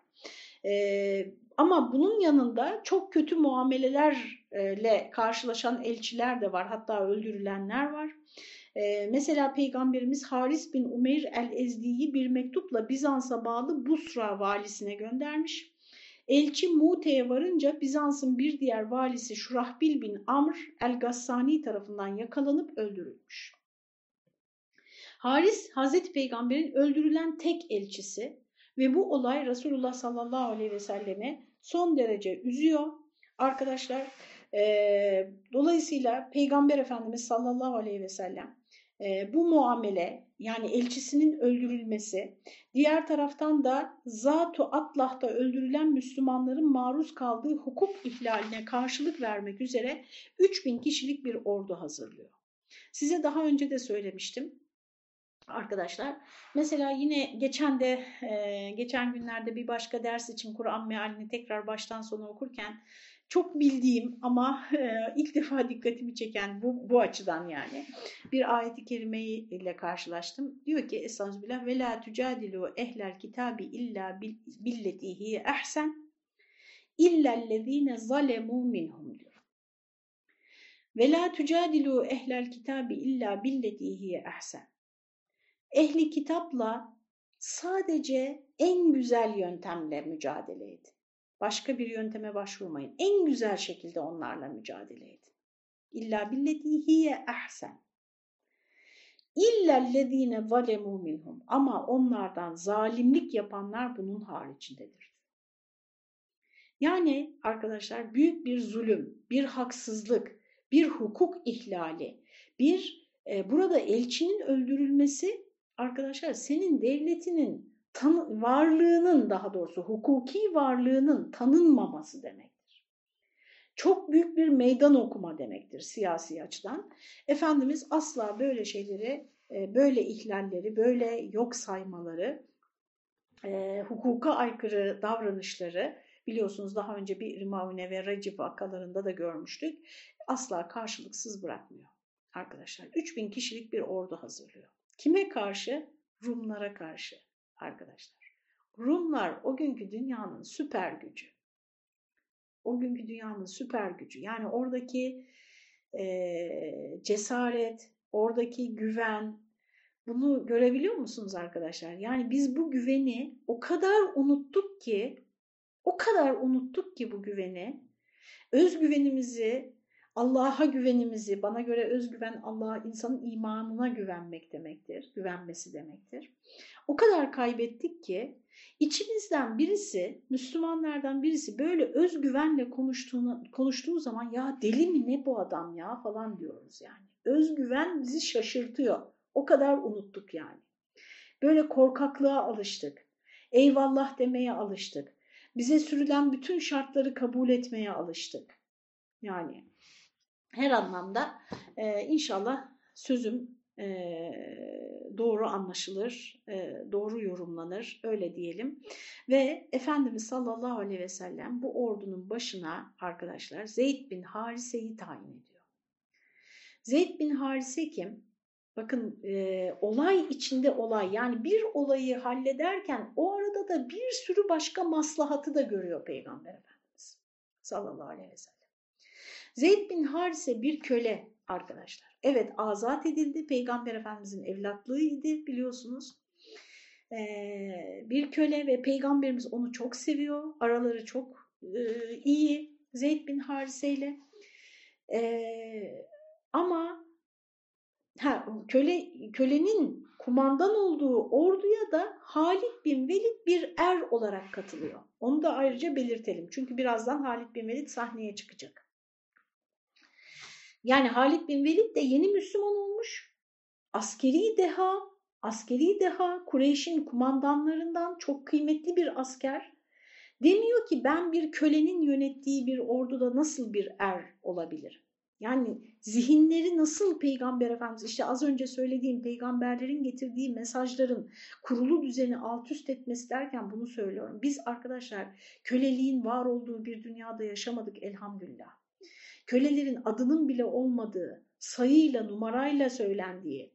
Ee, ama bunun yanında çok kötü muamelelerle karşılaşan elçiler de var. Hatta öldürülenler var. Ee, mesela Peygamberimiz Haris bin Umeyr el-Ezdi'yi bir mektupla Bizans'a bağlı Busra valisine göndermiş. Elçi Mute'ye varınca Bizans'ın bir diğer valisi Şurahbil bin Amr el-Gassani tarafından yakalanıp öldürülmüş. Haris Hazreti Peygamber'in öldürülen tek elçisi ve bu olay Resulullah sallallahu aleyhi ve selleme son derece üzüyor. Arkadaşlar e, dolayısıyla Peygamber Efendimiz sallallahu aleyhi ve sellem e, bu muamele yani elçisinin öldürülmesi, diğer taraftan da Zat-ı Atlah'ta öldürülen Müslümanların maruz kaldığı hukuk ihlaline karşılık vermek üzere 3000 kişilik bir ordu hazırlıyor. Size daha önce de söylemiştim arkadaşlar. Mesela yine geçen de e, geçen günlerde bir başka ders için Kur'an mealini tekrar baştan sona okurken çok bildiğim ama e, ilk defa dikkatimi çeken bu, bu açıdan yani bir ayeti kerime ile karşılaştım. Diyor ki Estağfirullah ve la tucadilu ehlel kitabi illa billeti hiye ahsen illellezine zalemu minhum diyor. Ve la tucadilu ehlel kitabi illa billeti hiye ahsen. Ehli kitapla sadece en güzel yöntemle mücadele edin. Başka bir yönteme başvurmayın. En güzel şekilde onlarla mücadele edin. İlla billeti hiye ahsen. İllellezine zalemu minhum. Ama onlardan zalimlik yapanlar bunun haricindedir. Yani arkadaşlar büyük bir zulüm, bir haksızlık, bir hukuk ihlali, bir e, burada elçinin öldürülmesi arkadaşlar senin devletinin tan varlığının daha doğrusu hukuki varlığının tanınmaması demektir. Çok büyük bir meydan okuma demektir siyasi açıdan. Efendimiz asla böyle şeyleri, e, böyle ihlalleri, böyle yok saymaları, e, hukuka aykırı davranışları biliyorsunuz daha önce bir Rimaune ve Recep vakalarında da görmüştük. Asla karşılıksız bırakmıyor arkadaşlar. 3000 kişilik bir ordu hazırlıyor. Kime karşı? Rumlara karşı arkadaşlar. Rumlar o günkü dünyanın süper gücü. O günkü dünyanın süper gücü. Yani oradaki e, cesaret, oradaki güven, bunu görebiliyor musunuz arkadaşlar? Yani biz bu güveni o kadar unuttuk ki, o kadar unuttuk ki bu güveni, özgüvenimizi Allah'a güvenimizi, bana göre özgüven Allah'a insanın imanına güvenmek demektir, güvenmesi demektir. O kadar kaybettik ki içimizden birisi, Müslümanlardan birisi böyle özgüvenle konuştuğunu, konuştuğu zaman ya deli mi ne bu adam ya falan diyoruz yani. Özgüven bizi şaşırtıyor. O kadar unuttuk yani. Böyle korkaklığa alıştık. Eyvallah demeye alıştık. Bize sürülen bütün şartları kabul etmeye alıştık. Yani her anlamda e, inşallah sözüm e, doğru anlaşılır, e, doğru yorumlanır öyle diyelim. Ve Efendimiz sallallahu aleyhi ve sellem bu ordunun başına arkadaşlar Zeyd bin Harise'yi tayin ediyor. Zeyd bin Harise kim? Bakın e, olay içinde olay yani bir olayı hallederken o arada da bir sürü başka maslahatı da görüyor Peygamber Efendimiz sallallahu aleyhi ve sellem. Zeyd bin Harise bir köle arkadaşlar. Evet azat edildi. Peygamber Efendimizin evlatlığıydı biliyorsunuz. Ee, bir köle ve peygamberimiz onu çok seviyor. Araları çok e, iyi Zeyd bin Harise ile. Ee, ama ha, köle kölenin kumandan olduğu orduya da Halid bin Velid bir er olarak katılıyor. Onu da ayrıca belirtelim. Çünkü birazdan Halid bin Velid sahneye çıkacak. Yani Halid bin Velid de yeni Müslüman olmuş. Askeri deha, askeri deha Kureyş'in kumandanlarından çok kıymetli bir asker. Demiyor ki ben bir kölenin yönettiği bir orduda nasıl bir er olabilirim? Yani zihinleri nasıl Peygamber Efendimiz işte az önce söylediğim peygamberlerin getirdiği mesajların kurulu düzeni alt üst etmesi derken bunu söylüyorum. Biz arkadaşlar köleliğin var olduğu bir dünyada yaşamadık elhamdülillah kölelerin adının bile olmadığı, sayıyla, numarayla söylendiği,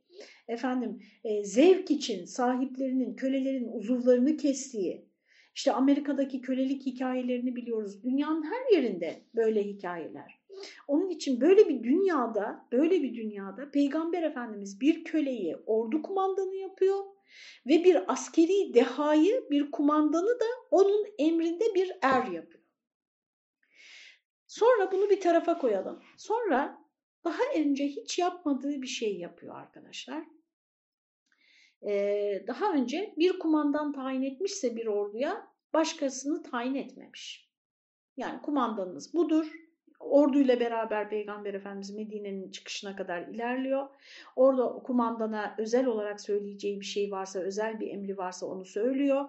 efendim e, zevk için sahiplerinin, kölelerin uzuvlarını kestiği, işte Amerika'daki kölelik hikayelerini biliyoruz. Dünyanın her yerinde böyle hikayeler. Onun için böyle bir dünyada, böyle bir dünyada Peygamber Efendimiz bir köleyi ordu kumandanı yapıyor ve bir askeri dehayı, bir kumandanı da onun emrinde bir er yapıyor. Sonra bunu bir tarafa koyalım. Sonra daha önce hiç yapmadığı bir şey yapıyor arkadaşlar. Ee, daha önce bir kumandan tayin etmişse bir orduya başkasını tayin etmemiş. Yani kumandanınız budur. Orduyla beraber Peygamber Efendimiz Medine'nin çıkışına kadar ilerliyor. Orada kumandana özel olarak söyleyeceği bir şey varsa, özel bir emri varsa onu söylüyor.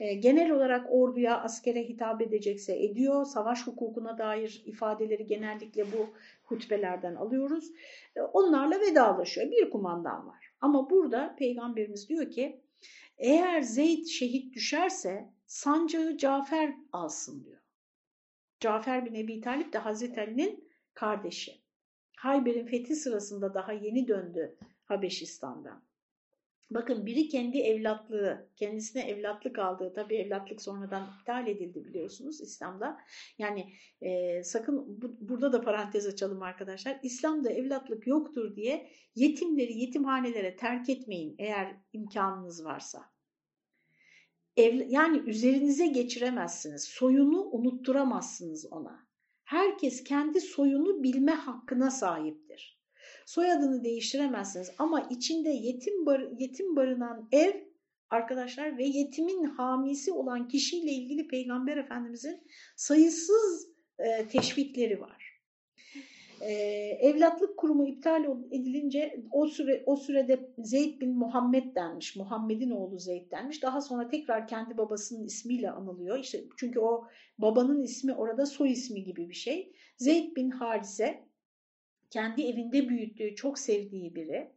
E, genel olarak orduya, askere hitap edecekse ediyor. Savaş hukukuna dair ifadeleri genellikle bu hutbelerden alıyoruz. E, onlarla vedalaşıyor. Bir kumandan var. Ama burada Peygamberimiz diyor ki, eğer Zeyd şehit düşerse sancağı Cafer alsın diyor. Cafer bin Ebi Talip de Hazreti Ali'nin kardeşi. Hayber'in fethi sırasında daha yeni döndü Habeşistan'dan. Bakın biri kendi evlatlığı, kendisine evlatlık aldığı, tabi evlatlık sonradan iptal edildi biliyorsunuz İslam'da. Yani e, sakın bu, burada da parantez açalım arkadaşlar. İslam'da evlatlık yoktur diye yetimleri yetimhanelere terk etmeyin eğer imkanınız varsa ev, yani üzerinize geçiremezsiniz. Soyunu unutturamazsınız ona. Herkes kendi soyunu bilme hakkına sahiptir. Soyadını değiştiremezsiniz ama içinde yetim, bar, yetim barınan ev arkadaşlar ve yetimin hamisi olan kişiyle ilgili Peygamber Efendimizin sayısız e, teşvikleri var e, evlatlık kurumu iptal edilince o süre o sürede Zeyd bin Muhammed denmiş. Muhammed'in oğlu Zeyd denmiş. Daha sonra tekrar kendi babasının ismiyle anılıyor. İşte çünkü o babanın ismi orada soy ismi gibi bir şey. Zeyd bin Harise kendi evinde büyüttüğü, çok sevdiği biri.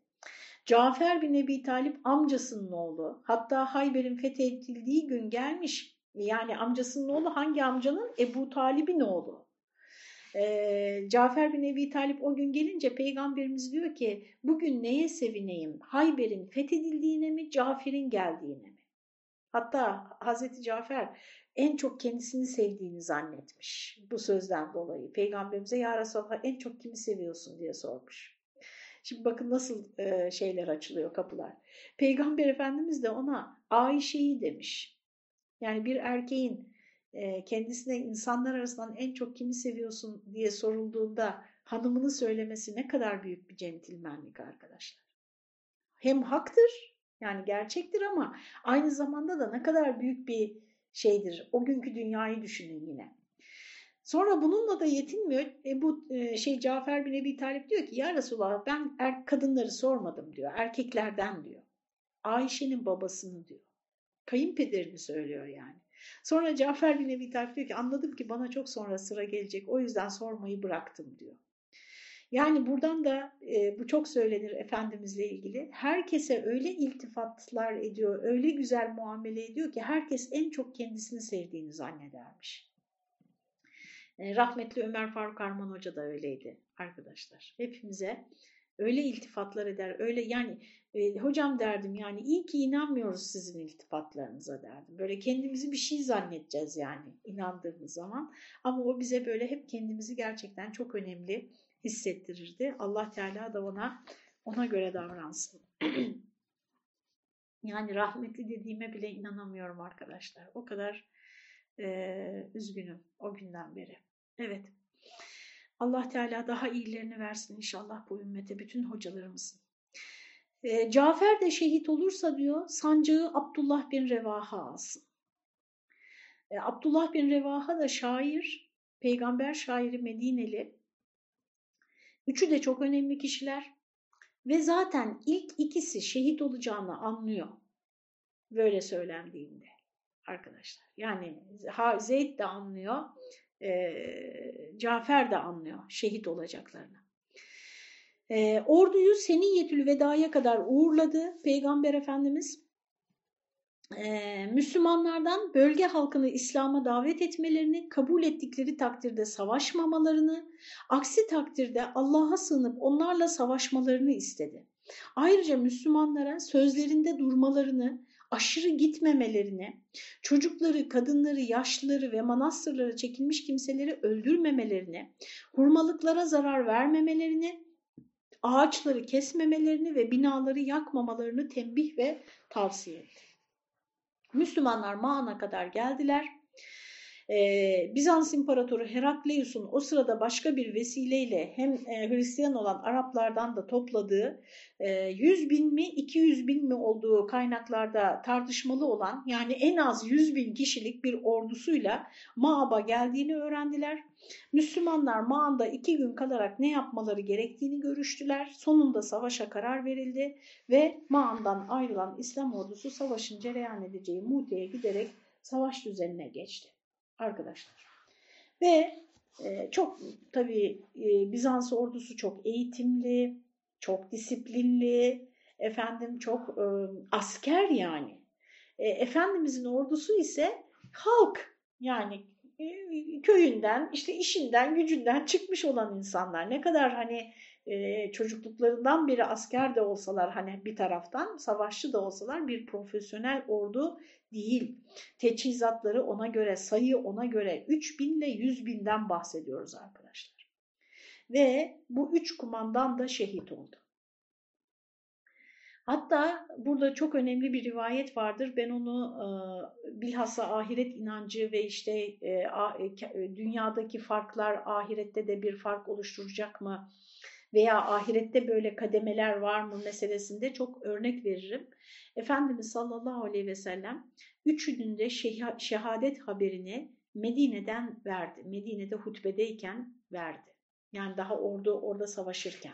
Cafer bin Ebi Talip amcasının oğlu. Hatta Hayber'in fethedildiği gün gelmiş. Yani amcasının oğlu hangi amcanın? Ebu Talib'in oğlu. E, Cafer bin Ebi Talip o gün gelince peygamberimiz diyor ki bugün neye sevineyim? Hayber'in fethedildiğine mi Cafer'in geldiğine mi? Hatta Hazreti Cafer en çok kendisini sevdiğini zannetmiş bu sözden dolayı. Peygamberimize ya Resulallah en çok kimi seviyorsun diye sormuş. Şimdi bakın nasıl e, şeyler açılıyor kapılar. Peygamber Efendimiz de ona Ayşe'yi demiş. Yani bir erkeğin kendisine insanlar arasından en çok kimi seviyorsun diye sorulduğunda hanımını söylemesi ne kadar büyük bir centilmenlik arkadaşlar. Hem haktır yani gerçektir ama aynı zamanda da ne kadar büyük bir şeydir. O günkü dünyayı düşünün yine. Sonra bununla da yetinmiyor. E, bu e, şey Cafer bin Ebi Talip diyor ki ya Resulallah ben er, kadınları sormadım diyor. Erkeklerden diyor. Ayşe'nin babasını diyor. Kayınpederini söylüyor yani. Sonra Cafer bin Ebi Talip diyor ki anladım ki bana çok sonra sıra gelecek o yüzden sormayı bıraktım diyor. Yani buradan da e, bu çok söylenir Efendimizle ilgili. Herkese öyle iltifatlar ediyor, öyle güzel muamele ediyor ki herkes en çok kendisini sevdiğini zannedermiş. E, rahmetli Ömer Faruk Arman Hoca da öyleydi arkadaşlar. Hepimize öyle iltifatlar eder, öyle yani e, hocam derdim yani iyi ki inanmıyoruz sizin iltifatlarınıza derdim. Böyle kendimizi bir şey zannedeceğiz yani inandığımız zaman. Ama o bize böyle hep kendimizi gerçekten çok önemli hissettirirdi. Allah Teala da ona ona göre davransın. yani rahmetli dediğime bile inanamıyorum arkadaşlar. O kadar e, üzgünüm o günden beri. Evet. Allah Teala daha iyilerini versin inşallah bu ümmete bütün hocalarımızın. E, Cafer de şehit olursa diyor sancağı Abdullah bin Revaha alsın. E, Abdullah bin Revaha da şair, peygamber şairi Medineli. Üçü de çok önemli kişiler ve zaten ilk ikisi şehit olacağını anlıyor. Böyle söylendiğinde arkadaşlar. Yani Zeyd de anlıyor, e, Cafer de anlıyor şehit olacaklarını. E, orduyu Seniyetül Veda'ya kadar uğurladı Peygamber Efendimiz. E, Müslümanlardan bölge halkını İslam'a davet etmelerini, kabul ettikleri takdirde savaşmamalarını, aksi takdirde Allah'a sığınıp onlarla savaşmalarını istedi. Ayrıca Müslümanlara sözlerinde durmalarını, aşırı gitmemelerini, çocukları, kadınları, yaşlıları ve manastırlara çekilmiş kimseleri öldürmemelerini, hurmalıklara zarar vermemelerini, ağaçları kesmemelerini ve binaları yakmamalarını tembih ve tavsiye etti. Müslümanlar Mağan'a kadar geldiler ee, Bizans İmparatoru Herakleius'un o sırada başka bir vesileyle hem e, Hristiyan olan Araplardan da topladığı e, 100 bin mi 200 bin mi olduğu kaynaklarda tartışmalı olan yani en az 100 bin kişilik bir ordusuyla Mağab'a geldiğini öğrendiler. Müslümanlar Mağan'da iki gün kalarak ne yapmaları gerektiğini görüştüler. Sonunda savaşa karar verildi ve Mağan'dan ayrılan İslam ordusu savaşın cereyan edeceği Mute'ye giderek savaş düzenine geçti arkadaşlar. Ve e, çok tabii e, Bizans ordusu çok eğitimli, çok disiplinli, efendim çok e, asker yani. Efendimizin ordusu ise halk yani köyünden, işte işinden, gücünden çıkmış olan insanlar. Ne kadar hani e, çocukluklarından beri asker de olsalar hani bir taraftan savaşçı da olsalar bir profesyonel ordu değil. Teçhizatları ona göre, sayı ona göre 3000 ile 100 binden bahsediyoruz arkadaşlar. Ve bu üç kumandan da şehit oldu. Hatta burada çok önemli bir rivayet vardır. Ben onu e, bilhassa ahiret inancı ve işte e, a, e, dünyadaki farklar ahirette de bir fark oluşturacak mı? Veya ahirette böyle kademeler var mı meselesinde çok örnek veririm. Efendimiz sallallahu aleyhi ve sellem üçünün de şehadet haberini Medine'den verdi. Medine'de hutbedeyken verdi. Yani daha orada orada savaşırken.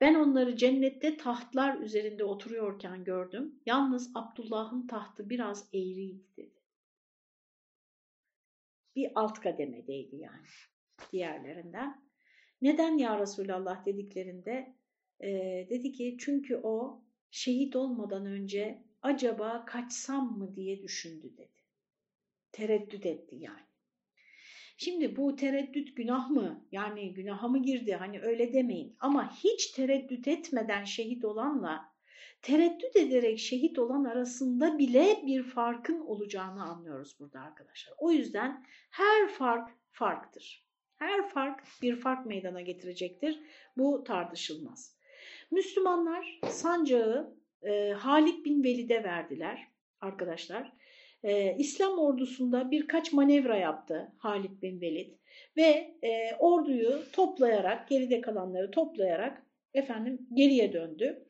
Ben onları cennette tahtlar üzerinde oturuyorken gördüm. Yalnız Abdullah'ın tahtı biraz eğriydi dedi. Bir alt kademedeydi yani diğerlerinden. Neden ya Resulallah dediklerinde e, dedi ki çünkü o şehit olmadan önce acaba kaçsam mı diye düşündü dedi. Tereddüt etti yani. Şimdi bu tereddüt günah mı? Yani günaha mı girdi? Hani öyle demeyin. Ama hiç tereddüt etmeden şehit olanla tereddüt ederek şehit olan arasında bile bir farkın olacağını anlıyoruz burada arkadaşlar. O yüzden her fark farktır. Her fark bir fark meydana getirecektir. Bu tartışılmaz. Müslümanlar sancağı e, Halid bin Velid'e verdiler arkadaşlar. E, İslam ordusunda birkaç manevra yaptı Halid bin Velid ve e, orduyu toplayarak, geride kalanları toplayarak efendim geriye döndü.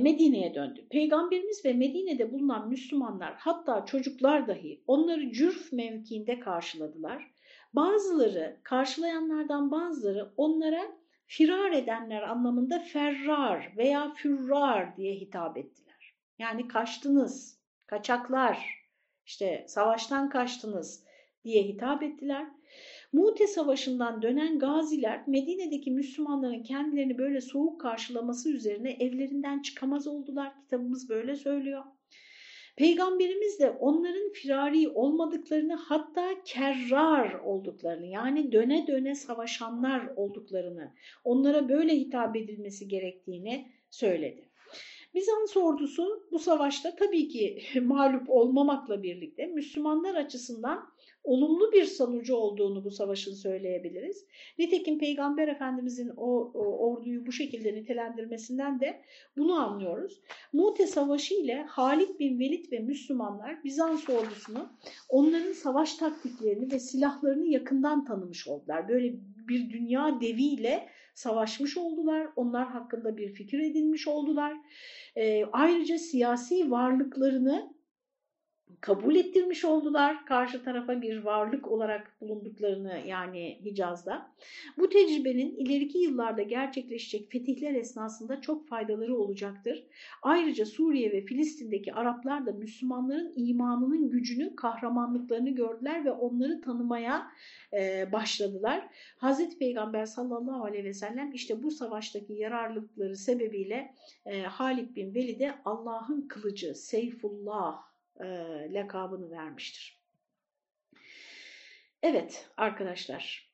Medine'ye döndü. Peygamberimiz ve Medine'de bulunan Müslümanlar hatta çocuklar dahi onları cürf mevkiinde karşıladılar. Bazıları, karşılayanlardan bazıları onlara firar edenler anlamında ferrar veya fürrar diye hitap ettiler. Yani kaçtınız, kaçaklar, işte savaştan kaçtınız diye hitap ettiler. Mute Savaşı'ndan dönen gaziler Medine'deki Müslümanların kendilerini böyle soğuk karşılaması üzerine evlerinden çıkamaz oldular. Kitabımız böyle söylüyor. Peygamberimiz de onların firari olmadıklarını hatta kerrar olduklarını yani döne döne savaşanlar olduklarını onlara böyle hitap edilmesi gerektiğini söyledi. Bizans ordusu bu savaşta tabii ki mağlup olmamakla birlikte Müslümanlar açısından olumlu bir sonucu olduğunu bu savaşın söyleyebiliriz. Nitekim Peygamber Efendimizin o, o orduyu bu şekilde nitelendirmesinden de bunu anlıyoruz. Mute Savaşı ile Halid bin Velid ve Müslümanlar Bizans ordusunu onların savaş taktiklerini ve silahlarını yakından tanımış oldular. Böyle bir dünya deviyle savaşmış oldular. Onlar hakkında bir fikir edinmiş oldular. E, ayrıca siyasi varlıklarını kabul ettirmiş oldular karşı tarafa bir varlık olarak bulunduklarını yani Hicaz'da. Bu tecrübenin ileriki yıllarda gerçekleşecek fetihler esnasında çok faydaları olacaktır. Ayrıca Suriye ve Filistin'deki Araplar da Müslümanların imanının gücünü, kahramanlıklarını gördüler ve onları tanımaya e, başladılar. Hazreti Peygamber sallallahu aleyhi ve sellem işte bu savaştaki yararlılıkları sebebiyle e, Halid bin Velid'e Allah'ın kılıcı, Seyfullah e, lakabını vermiştir. Evet arkadaşlar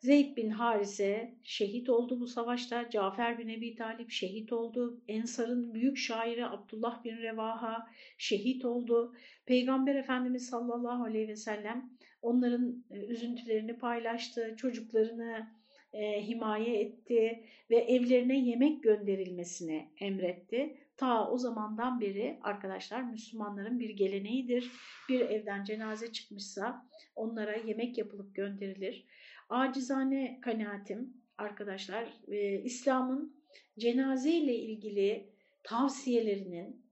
Zeyd bin Harise şehit oldu bu savaşta. Cafer bin Ebi Talip şehit oldu. Ensar'ın büyük şairi Abdullah bin Revaha şehit oldu. Peygamber Efendimiz sallallahu aleyhi ve sellem onların e, üzüntülerini paylaştı, çocuklarını e, himaye etti ve evlerine yemek gönderilmesini emretti. Ta o zamandan beri arkadaşlar Müslümanların bir geleneğidir. Bir evden cenaze çıkmışsa onlara yemek yapılıp gönderilir. Acizane kanaatim arkadaşlar e, İslam'ın cenaze ile ilgili tavsiyelerinin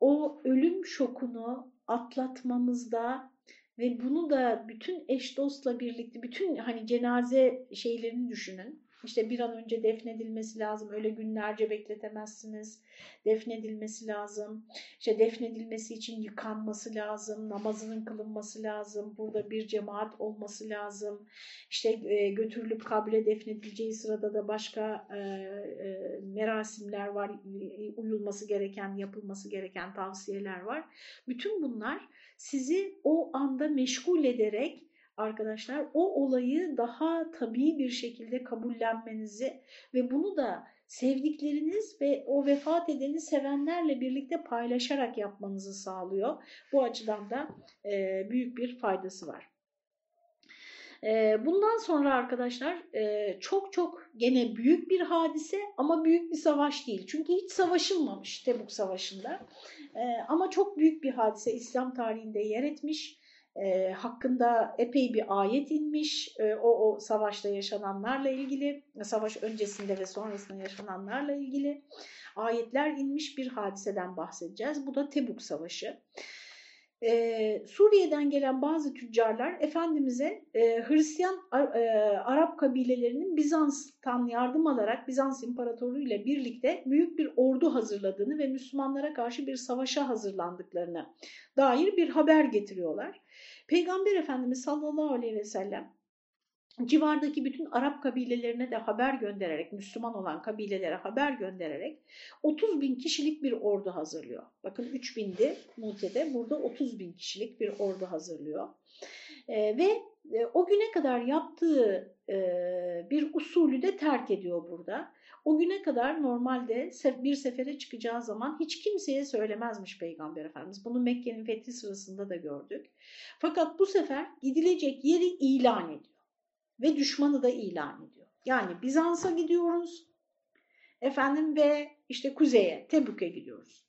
o ölüm şokunu atlatmamızda ve bunu da bütün eş dostla birlikte bütün hani cenaze şeylerini düşünün. İşte bir an önce defnedilmesi lazım. Öyle günlerce bekletemezsiniz. Defnedilmesi lazım. İşte defnedilmesi için yıkanması lazım. Namazının kılınması lazım. Burada bir cemaat olması lazım. İşte e, götürülüp kabre defnedileceği sırada da başka e, e, merasimler var. Uyulması gereken, yapılması gereken tavsiyeler var. Bütün bunlar sizi o anda meşgul ederek arkadaşlar o olayı daha tabii bir şekilde kabullenmenizi ve bunu da sevdikleriniz ve o vefat edeni sevenlerle birlikte paylaşarak yapmanızı sağlıyor. Bu açıdan da e, büyük bir faydası var. Bundan sonra arkadaşlar çok çok gene büyük bir hadise ama büyük bir savaş değil. Çünkü hiç savaşılmamış Tebuk Savaşı'nda. Ama çok büyük bir hadise İslam tarihinde yer etmiş. Hakkında epey bir ayet inmiş o, o savaşta yaşananlarla ilgili, savaş öncesinde ve sonrasında yaşananlarla ilgili ayetler inmiş bir hadiseden bahsedeceğiz. Bu da Tebuk Savaşı. Ee, Suriye'den gelen bazı tüccarlar Efendimiz'e e, Hristiyan e, Arap kabilelerinin Bizans'tan yardım alarak Bizans İmparatorluğu ile birlikte büyük bir ordu hazırladığını ve Müslümanlara karşı bir savaşa hazırlandıklarını dair bir haber getiriyorlar. Peygamber Efendimiz sallallahu aleyhi ve sellem civardaki bütün Arap kabilelerine de haber göndererek, Müslüman olan kabilelere haber göndererek 30 bin kişilik bir ordu hazırlıyor. Bakın 3 bindi Mute'de, burada 30 bin kişilik bir ordu hazırlıyor. E, ve e, o güne kadar yaptığı e, bir usulü de terk ediyor burada. O güne kadar normalde bir sefere çıkacağı zaman hiç kimseye söylemezmiş Peygamber Efendimiz. Bunu Mekke'nin fethi sırasında da gördük. Fakat bu sefer gidilecek yeri ilan ediyor ve düşmanı da ilan ediyor. Yani Bizans'a gidiyoruz efendim ve işte kuzeye Tebük'e gidiyoruz.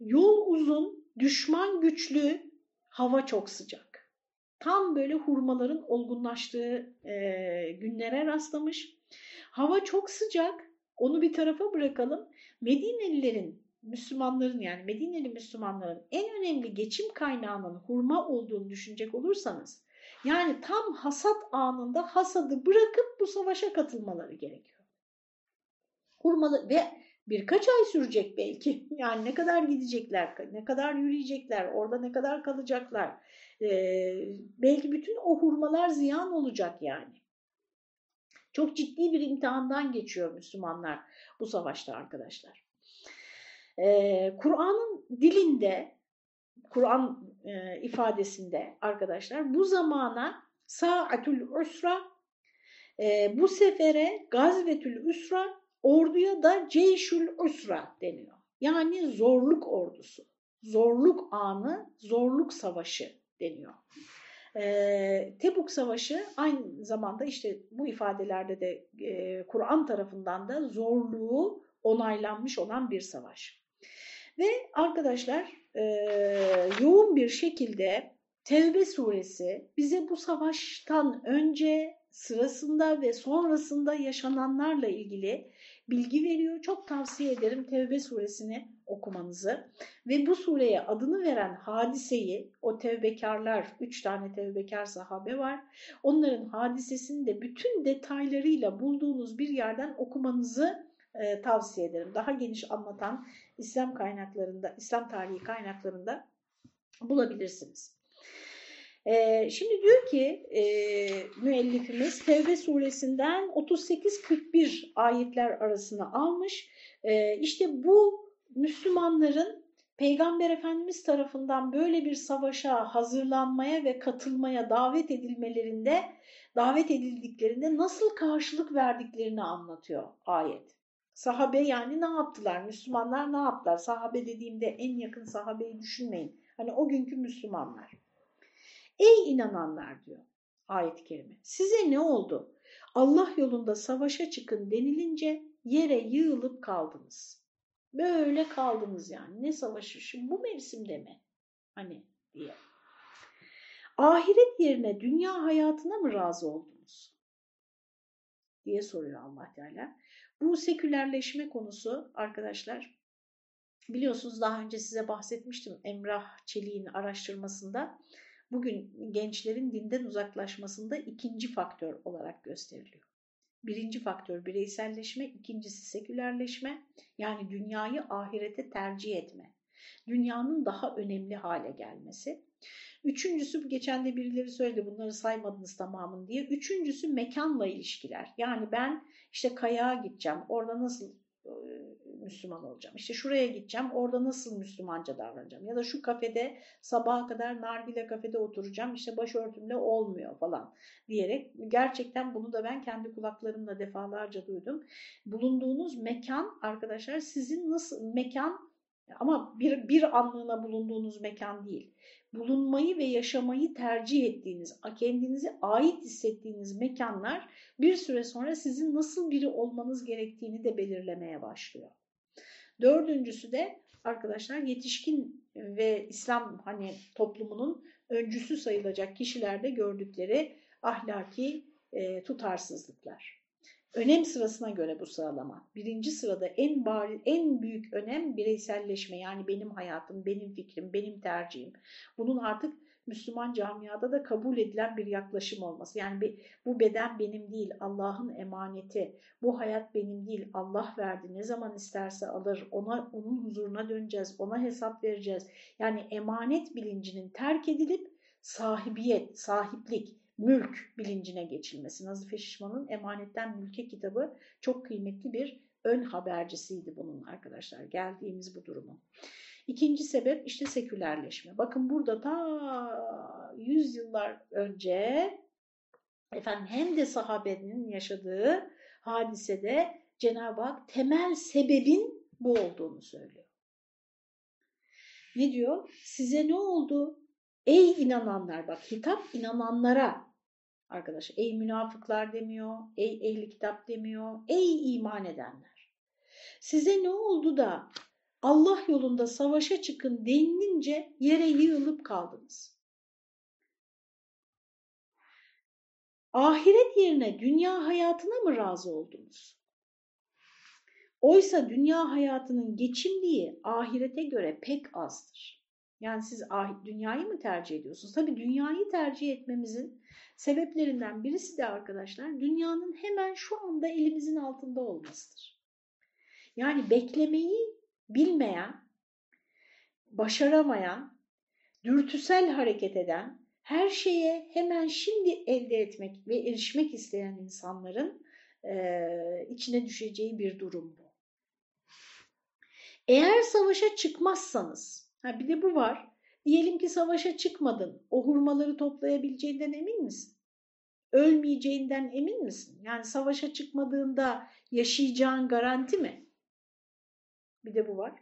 Yol uzun, düşman güçlü, hava çok sıcak. Tam böyle hurmaların olgunlaştığı e, günlere rastlamış. Hava çok sıcak, onu bir tarafa bırakalım. Medinelilerin, Müslümanların yani Medineli Müslümanların en önemli geçim kaynağının hurma olduğunu düşünecek olursanız yani tam hasat anında hasadı bırakıp bu savaşa katılmaları gerekiyor. Hurmalı ve birkaç ay sürecek belki. Yani ne kadar gidecekler, ne kadar yürüyecekler, orada ne kadar kalacaklar. Ee, belki bütün o hurmalar ziyan olacak yani. Çok ciddi bir imtihandan geçiyor Müslümanlar bu savaşta arkadaşlar. Ee, Kur'an'ın dilinde Kur'an e, ifadesinde arkadaşlar bu zamana sa'atul usra e, bu sefere gazvetül usra orduya da ceyşül usra deniyor. Yani zorluk ordusu, zorluk anı, zorluk savaşı deniyor. E, Tebuk Savaşı aynı zamanda işte bu ifadelerde de e, Kur'an tarafından da zorluğu onaylanmış olan bir savaş. Ve arkadaşlar e, yoğun bir şekilde Tevbe suresi bize bu savaştan önce, sırasında ve sonrasında yaşananlarla ilgili bilgi veriyor. Çok tavsiye ederim Tevbe suresini okumanızı. Ve bu sureye adını veren hadiseyi, o tevbekarlar, üç tane tevbekar sahabe var. Onların hadisesini de bütün detaylarıyla bulduğunuz bir yerden okumanızı e, tavsiye ederim. Daha geniş anlatan İslam kaynaklarında, İslam tarihi kaynaklarında bulabilirsiniz. Ee, şimdi diyor ki e, müellifimiz Tevbe suresinden 38-41 ayetler arasına almış. E, işte bu Müslümanların Peygamber Efendimiz tarafından böyle bir savaşa hazırlanmaya ve katılmaya davet edilmelerinde davet edildiklerinde nasıl karşılık verdiklerini anlatıyor ayet. Sahabe yani ne yaptılar? Müslümanlar ne yaptılar? Sahabe dediğimde en yakın sahabeyi düşünmeyin. Hani o günkü Müslümanlar. Ey inananlar diyor ayet-i kerime. Size ne oldu? Allah yolunda savaşa çıkın denilince yere yığılıp kaldınız. Böyle kaldınız yani. Ne savaşı? Şimdi bu mevsimde mi? Hani diye. Ahiret yerine dünya hayatına mı razı oldunuz? diye soruyor Allah Teala. Bu sekülerleşme konusu arkadaşlar biliyorsunuz daha önce size bahsetmiştim Emrah Çelik'in araştırmasında bugün gençlerin dinden uzaklaşmasında ikinci faktör olarak gösteriliyor. Birinci faktör bireyselleşme, ikincisi sekülerleşme yani dünyayı ahirete tercih etme. Dünyanın daha önemli hale gelmesi. Üçüncüsü geçen de birileri söyledi bunları saymadınız tamamını diye. Üçüncüsü mekanla ilişkiler. Yani ben işte kayağa gideceğim orada nasıl Müslüman olacağım. İşte şuraya gideceğim, orada nasıl Müslümanca davranacağım. Ya da şu kafede sabaha kadar nargile kafede oturacağım, işte başörtümle olmuyor falan diyerek. Gerçekten bunu da ben kendi kulaklarımla defalarca duydum. Bulunduğunuz mekan arkadaşlar sizin nasıl mekan ama bir, bir anlığına bulunduğunuz mekan değil. Bulunmayı ve yaşamayı tercih ettiğiniz, kendinizi ait hissettiğiniz mekanlar bir süre sonra sizin nasıl biri olmanız gerektiğini de belirlemeye başlıyor. Dördüncüsü de arkadaşlar yetişkin ve İslam hani toplumunun öncüsü sayılacak kişilerde gördükleri ahlaki e, tutarsızlıklar. Önem sırasına göre bu sıralama. Birinci sırada en bari, en büyük önem bireyselleşme yani benim hayatım, benim fikrim, benim tercihim. Bunun artık Müslüman camiada da kabul edilen bir yaklaşım olması. Yani bu beden benim değil, Allah'ın emaneti. Bu hayat benim değil, Allah verdi. Ne zaman isterse alır. Ona onun huzuruna döneceğiz, ona hesap vereceğiz. Yani emanet bilincinin terk edilip sahibiyet, sahiplik, mülk bilincine geçilmesi. Nazife Şişman'ın Emanetten Mülke kitabı çok kıymetli bir ön habercisiydi bunun arkadaşlar. Geldiğimiz bu durumun. İkinci sebep işte sekülerleşme. Bakın burada ta yüzyıllar önce efendim hem de sahabenin yaşadığı hadisede Cenab-ı Hak temel sebebin bu olduğunu söylüyor. Ne diyor? Size ne oldu? Ey inananlar bak hitap inananlara arkadaş. Ey münafıklar demiyor, ey ehli kitap demiyor, ey iman edenler. Size ne oldu da Allah yolunda savaşa çıkın denilince yere yığılıp kaldınız. Ahiret yerine dünya hayatına mı razı oldunuz? Oysa dünya hayatının geçimliği ahirete göre pek azdır. Yani siz dünyayı mı tercih ediyorsunuz? Tabii dünyayı tercih etmemizin sebeplerinden birisi de arkadaşlar dünyanın hemen şu anda elimizin altında olmasıdır. Yani beklemeyi bilmeyen, başaramayan, dürtüsel hareket eden, her şeye hemen şimdi elde etmek ve erişmek isteyen insanların e, içine düşeceği bir durum bu. Eğer savaşa çıkmazsanız, ha bir de bu var, diyelim ki savaşa çıkmadın, o hurmaları toplayabileceğinden emin misin? Ölmeyeceğinden emin misin? Yani savaşa çıkmadığında yaşayacağın garanti mi? Bir de bu var.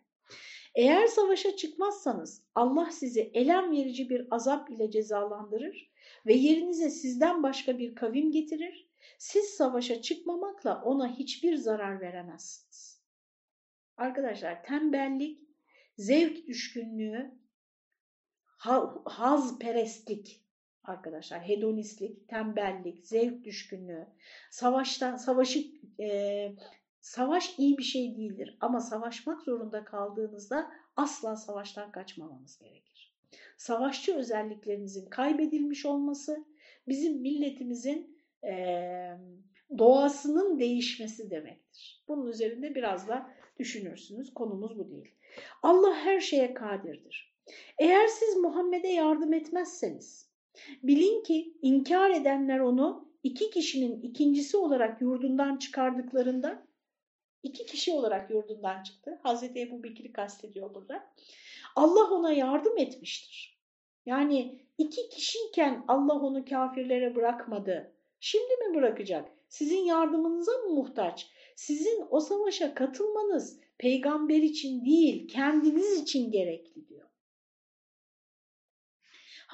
Eğer savaşa çıkmazsanız Allah sizi elem verici bir azap ile cezalandırır ve yerinize sizden başka bir kavim getirir. Siz savaşa çıkmamakla ona hiçbir zarar veremezsiniz. Arkadaşlar tembellik, zevk düşkünlüğü, haz perestlik arkadaşlar hedonistlik, tembellik, zevk düşkünlüğü, savaştan savaşı e, Savaş iyi bir şey değildir ama savaşmak zorunda kaldığınızda asla savaştan kaçmamamız gerekir. Savaşçı özelliklerinizin kaybedilmiş olması bizim milletimizin e, doğasının değişmesi demektir. Bunun üzerinde biraz da düşünürsünüz. Konumuz bu değil. Allah her şeye kadirdir. Eğer siz Muhammed'e yardım etmezseniz, bilin ki inkar edenler onu iki kişinin ikincisi olarak yurdundan çıkardıklarında iki kişi olarak yurdundan çıktı. Hazreti Ebu Bekir'i kastediyor burada. Allah ona yardım etmiştir. Yani iki kişiyken Allah onu kafirlere bırakmadı Şimdi mi bırakacak? Sizin yardımınıza mı muhtaç? Sizin o savaşa katılmanız peygamber için değil, kendiniz için gerekli diyor.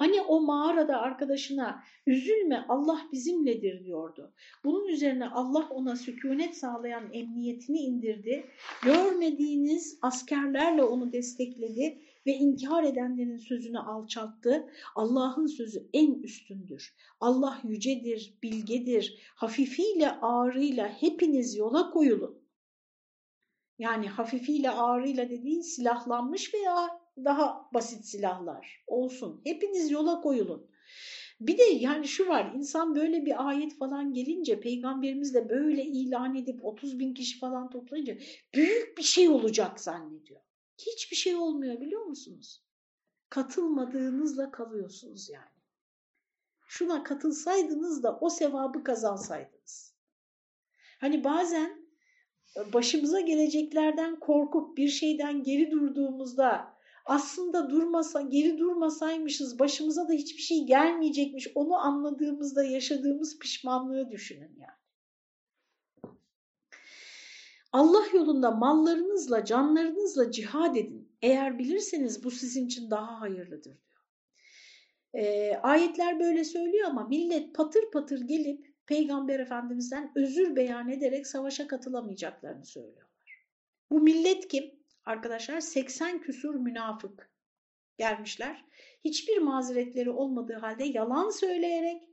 Hani o mağarada arkadaşına üzülme Allah bizimledir diyordu. Bunun üzerine Allah ona sükunet sağlayan emniyetini indirdi. Görmediğiniz askerlerle onu destekledi ve inkar edenlerin sözünü alçalttı. Allah'ın sözü en üstündür. Allah yücedir, bilgedir. Hafifiyle ağrıyla hepiniz yola koyulun. Yani hafifiyle ağrıyla dediğin silahlanmış veya daha basit silahlar olsun. Hepiniz yola koyulun. Bir de yani şu var insan böyle bir ayet falan gelince peygamberimiz de böyle ilan edip 30 bin kişi falan toplayınca büyük bir şey olacak zannediyor. Hiçbir şey olmuyor biliyor musunuz? Katılmadığınızla kalıyorsunuz yani. Şuna katılsaydınız da o sevabı kazansaydınız. Hani bazen başımıza geleceklerden korkup bir şeyden geri durduğumuzda aslında durmasa, geri durmasaymışız başımıza da hiçbir şey gelmeyecekmiş onu anladığımızda yaşadığımız pişmanlığı düşünün yani. Allah yolunda mallarınızla, canlarınızla cihad edin. Eğer bilirseniz bu sizin için daha hayırlıdır diyor. E, ayetler böyle söylüyor ama millet patır patır gelip Peygamber Efendimiz'den özür beyan ederek savaşa katılamayacaklarını söylüyorlar. Bu millet kim? Arkadaşlar 80 küsur münafık gelmişler. Hiçbir mazeretleri olmadığı halde yalan söyleyerek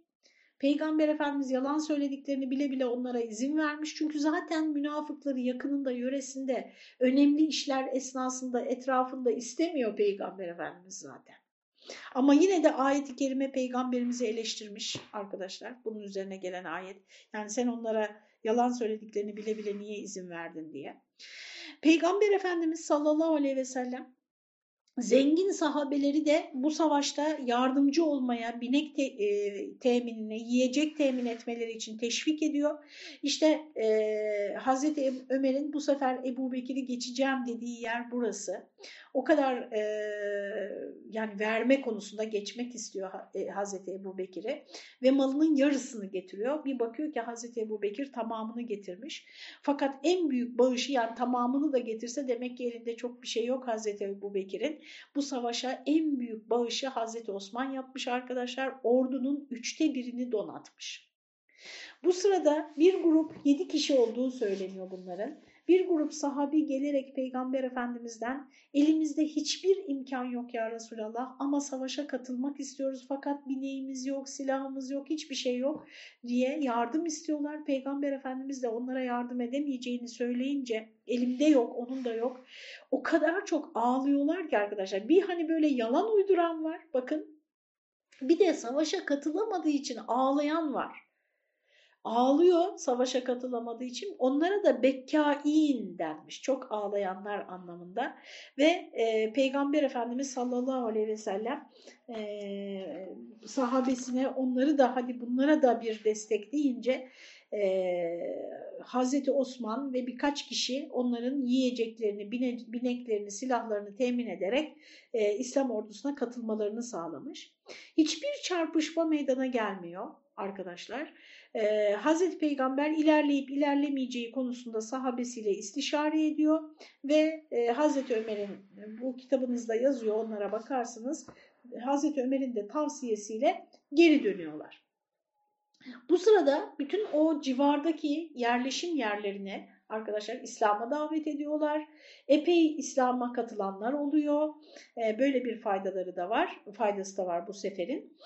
Peygamber Efendimiz yalan söylediklerini bile bile onlara izin vermiş. Çünkü zaten münafıkları yakınında, yöresinde, önemli işler esnasında, etrafında istemiyor Peygamber Efendimiz zaten. Ama yine de ayeti kerime peygamberimizi eleştirmiş arkadaşlar. Bunun üzerine gelen ayet. Yani sen onlara yalan söylediklerini bile bile niye izin verdin diye. Peygamber Efendimiz sallallahu aleyhi ve sellem Zengin sahabeleri de bu savaşta yardımcı olmaya, binek te, e, teminine, yiyecek temin etmeleri için teşvik ediyor. İşte e, Hazreti Ömer'in bu sefer Ebu Bekir'i geçeceğim dediği yer burası. O kadar e, yani verme konusunda geçmek istiyor e, Hazreti Ebu Bekir'i ve malının yarısını getiriyor. Bir bakıyor ki Hazreti Ebu Bekir tamamını getirmiş. Fakat en büyük bağışı yani tamamını da getirse demek ki elinde çok bir şey yok Hazreti Ebu Bekir'in. Bu savaşa en büyük bağışı Hazreti Osman yapmış arkadaşlar. Ordunun üçte birini donatmış. Bu sırada bir grup yedi kişi olduğu söyleniyor bunların. Bir grup sahabi gelerek Peygamber Efendimiz'den elimizde hiçbir imkan yok ya Resulallah ama savaşa katılmak istiyoruz fakat bineğimiz yok, silahımız yok, hiçbir şey yok diye yardım istiyorlar. Peygamber Efendimiz de onlara yardım edemeyeceğini söyleyince elimde yok, onun da yok. O kadar çok ağlıyorlar ki arkadaşlar. Bir hani böyle yalan uyduran var bakın. Bir de savaşa katılamadığı için ağlayan var ağlıyor savaşa katılamadığı için onlara da bekkain denmiş. Çok ağlayanlar anlamında ve e, Peygamber Efendimiz sallallahu aleyhi ve sellem e, sahabesine onları da hadi bunlara da bir destek deyince e, Hazreti Osman ve birkaç kişi onların yiyeceklerini, bine, bineklerini, silahlarını temin ederek e, İslam ordusuna katılmalarını sağlamış. Hiçbir çarpışma meydana gelmiyor arkadaşlar. Ee, Hazreti Peygamber ilerleyip ilerlemeyeceği konusunda sahabesiyle istişare ediyor ve e, Hazreti Ömer'in bu kitabınızda yazıyor onlara bakarsınız. Hazreti Ömer'in de tavsiyesiyle geri dönüyorlar. Bu sırada bütün o civardaki yerleşim yerlerine arkadaşlar İslam'a davet ediyorlar. Epey İslam'a katılanlar oluyor. Ee, böyle bir faydaları da var, faydası da var bu seferin.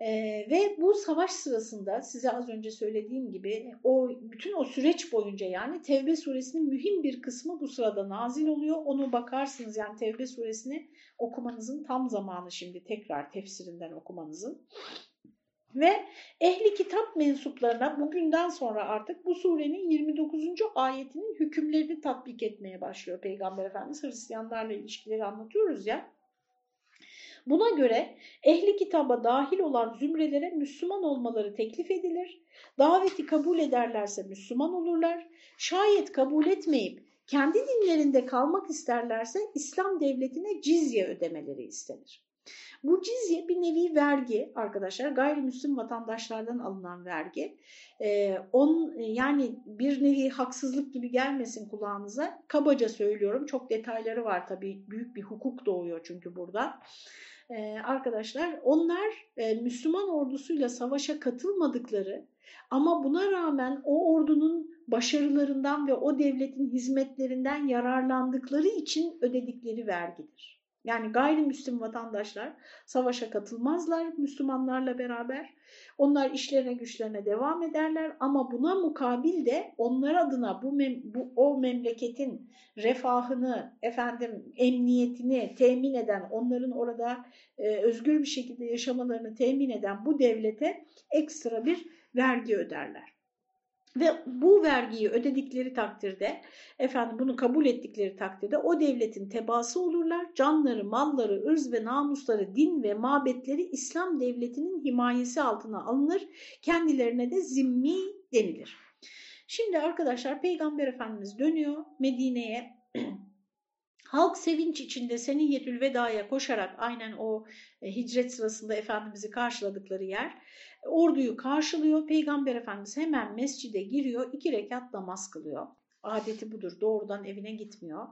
Ee, ve bu savaş sırasında size az önce söylediğim gibi o bütün o süreç boyunca yani Tevbe suresinin mühim bir kısmı bu sırada nazil oluyor. Onu bakarsınız yani Tevbe suresini okumanızın tam zamanı şimdi tekrar tefsirinden okumanızın. Ve ehli kitap mensuplarına bugünden sonra artık bu surenin 29. ayetinin hükümlerini tatbik etmeye başlıyor Peygamber Efendimiz. Hristiyanlarla ilişkileri anlatıyoruz ya. Buna göre ehli kitaba dahil olan zümrelere Müslüman olmaları teklif edilir. Daveti kabul ederlerse Müslüman olurlar. Şayet kabul etmeyip kendi dinlerinde kalmak isterlerse İslam devletine cizye ödemeleri istenir. Bu cizye bir nevi vergi arkadaşlar. Gayrimüslim vatandaşlardan alınan vergi. Ee, on, yani bir nevi haksızlık gibi gelmesin kulağınıza. Kabaca söylüyorum. Çok detayları var tabii. Büyük bir hukuk doğuyor çünkü burada. Ee, arkadaşlar onlar e, Müslüman ordusuyla savaşa katılmadıkları ama buna rağmen o ordunun başarılarından ve o devletin hizmetlerinden yararlandıkları için ödedikleri vergidir. Yani gayrimüslim vatandaşlar savaşa katılmazlar Müslümanlarla beraber. Onlar işlerine güçlerine devam ederler ama buna mukabil de onlar adına bu, mem bu o memleketin refahını, efendim emniyetini temin eden, onların orada e, özgür bir şekilde yaşamalarını temin eden bu devlete ekstra bir vergi öderler. Ve bu vergiyi ödedikleri takdirde, efendim bunu kabul ettikleri takdirde o devletin tebası olurlar. Canları, malları, ırz ve namusları, din ve mabetleri İslam devletinin himayesi altına alınır. Kendilerine de zimmi denilir. Şimdi arkadaşlar Peygamber Efendimiz dönüyor Medine'ye. Halk sevinç içinde Seniyyetül Veda'ya koşarak aynen o e, hicret sırasında Efendimiz'i karşıladıkları yer orduyu karşılıyor. Peygamber Efendimiz hemen mescide giriyor. iki rekat namaz kılıyor. Adeti budur. Doğrudan evine gitmiyor.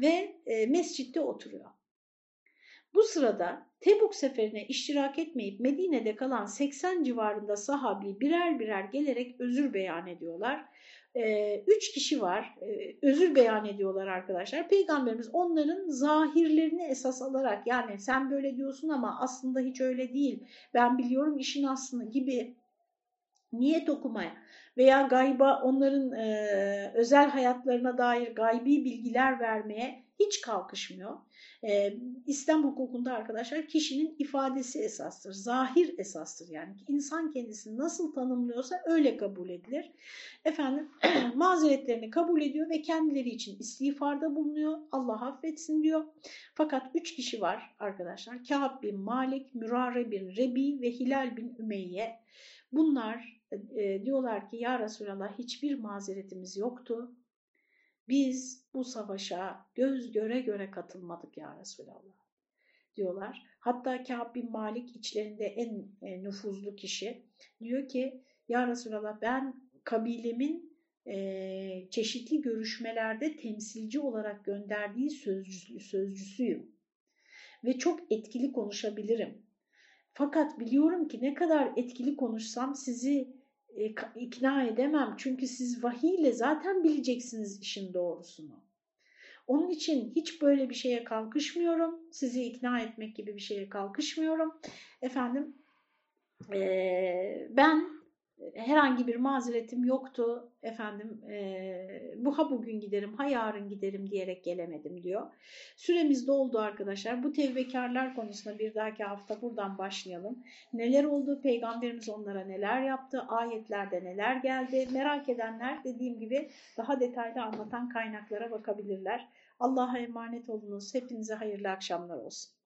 Ve e, mescitte oturuyor. Bu sırada Tebuk seferine iştirak etmeyip Medine'de kalan 80 civarında sahabi birer birer gelerek özür beyan ediyorlar üç kişi var. Özür beyan ediyorlar arkadaşlar. Peygamberimiz onların zahirlerini esas alarak yani sen böyle diyorsun ama aslında hiç öyle değil. Ben biliyorum işin aslını gibi niyet okumaya veya gayba onların özel hayatlarına dair gaybi bilgiler vermeye hiç kalkışmıyor. Ee, İslam hukukunda arkadaşlar kişinin ifadesi esastır, zahir esastır. Yani insan kendisini nasıl tanımlıyorsa öyle kabul edilir. Efendim mazeretlerini kabul ediyor ve kendileri için istiğfarda bulunuyor. Allah affetsin diyor. Fakat üç kişi var arkadaşlar. Kâb bin Malik, Mürare bin Rebi ve Hilal bin Ümeyye. Bunlar e, diyorlar ki ya Resulallah hiçbir mazeretimiz yoktu. Biz bu savaşa göz göre göre katılmadık ya Resulallah diyorlar. Hatta Kâb bin Malik içlerinde en e, nüfuzlu kişi diyor ki ya Resulallah ben kabilemin e, çeşitli görüşmelerde temsilci olarak gönderdiği sözcüsü, sözcüsüyüm. Ve çok etkili konuşabilirim. Fakat biliyorum ki ne kadar etkili konuşsam sizi ikna edemem. Çünkü siz vahiyle zaten bileceksiniz işin doğrusunu. Onun için hiç böyle bir şeye kalkışmıyorum. Sizi ikna etmek gibi bir şeye kalkışmıyorum. Efendim e, ben herhangi bir mazeretim yoktu efendim e, bu ha bugün giderim ha yarın giderim diyerek gelemedim diyor. Süremiz doldu arkadaşlar. Bu tevbekarlar konusunda bir dahaki hafta buradan başlayalım. Neler oldu? Peygamberimiz onlara neler yaptı? Ayetlerde neler geldi? Merak edenler dediğim gibi daha detaylı anlatan kaynaklara bakabilirler. Allah'a emanet olunuz. Hepinize hayırlı akşamlar olsun.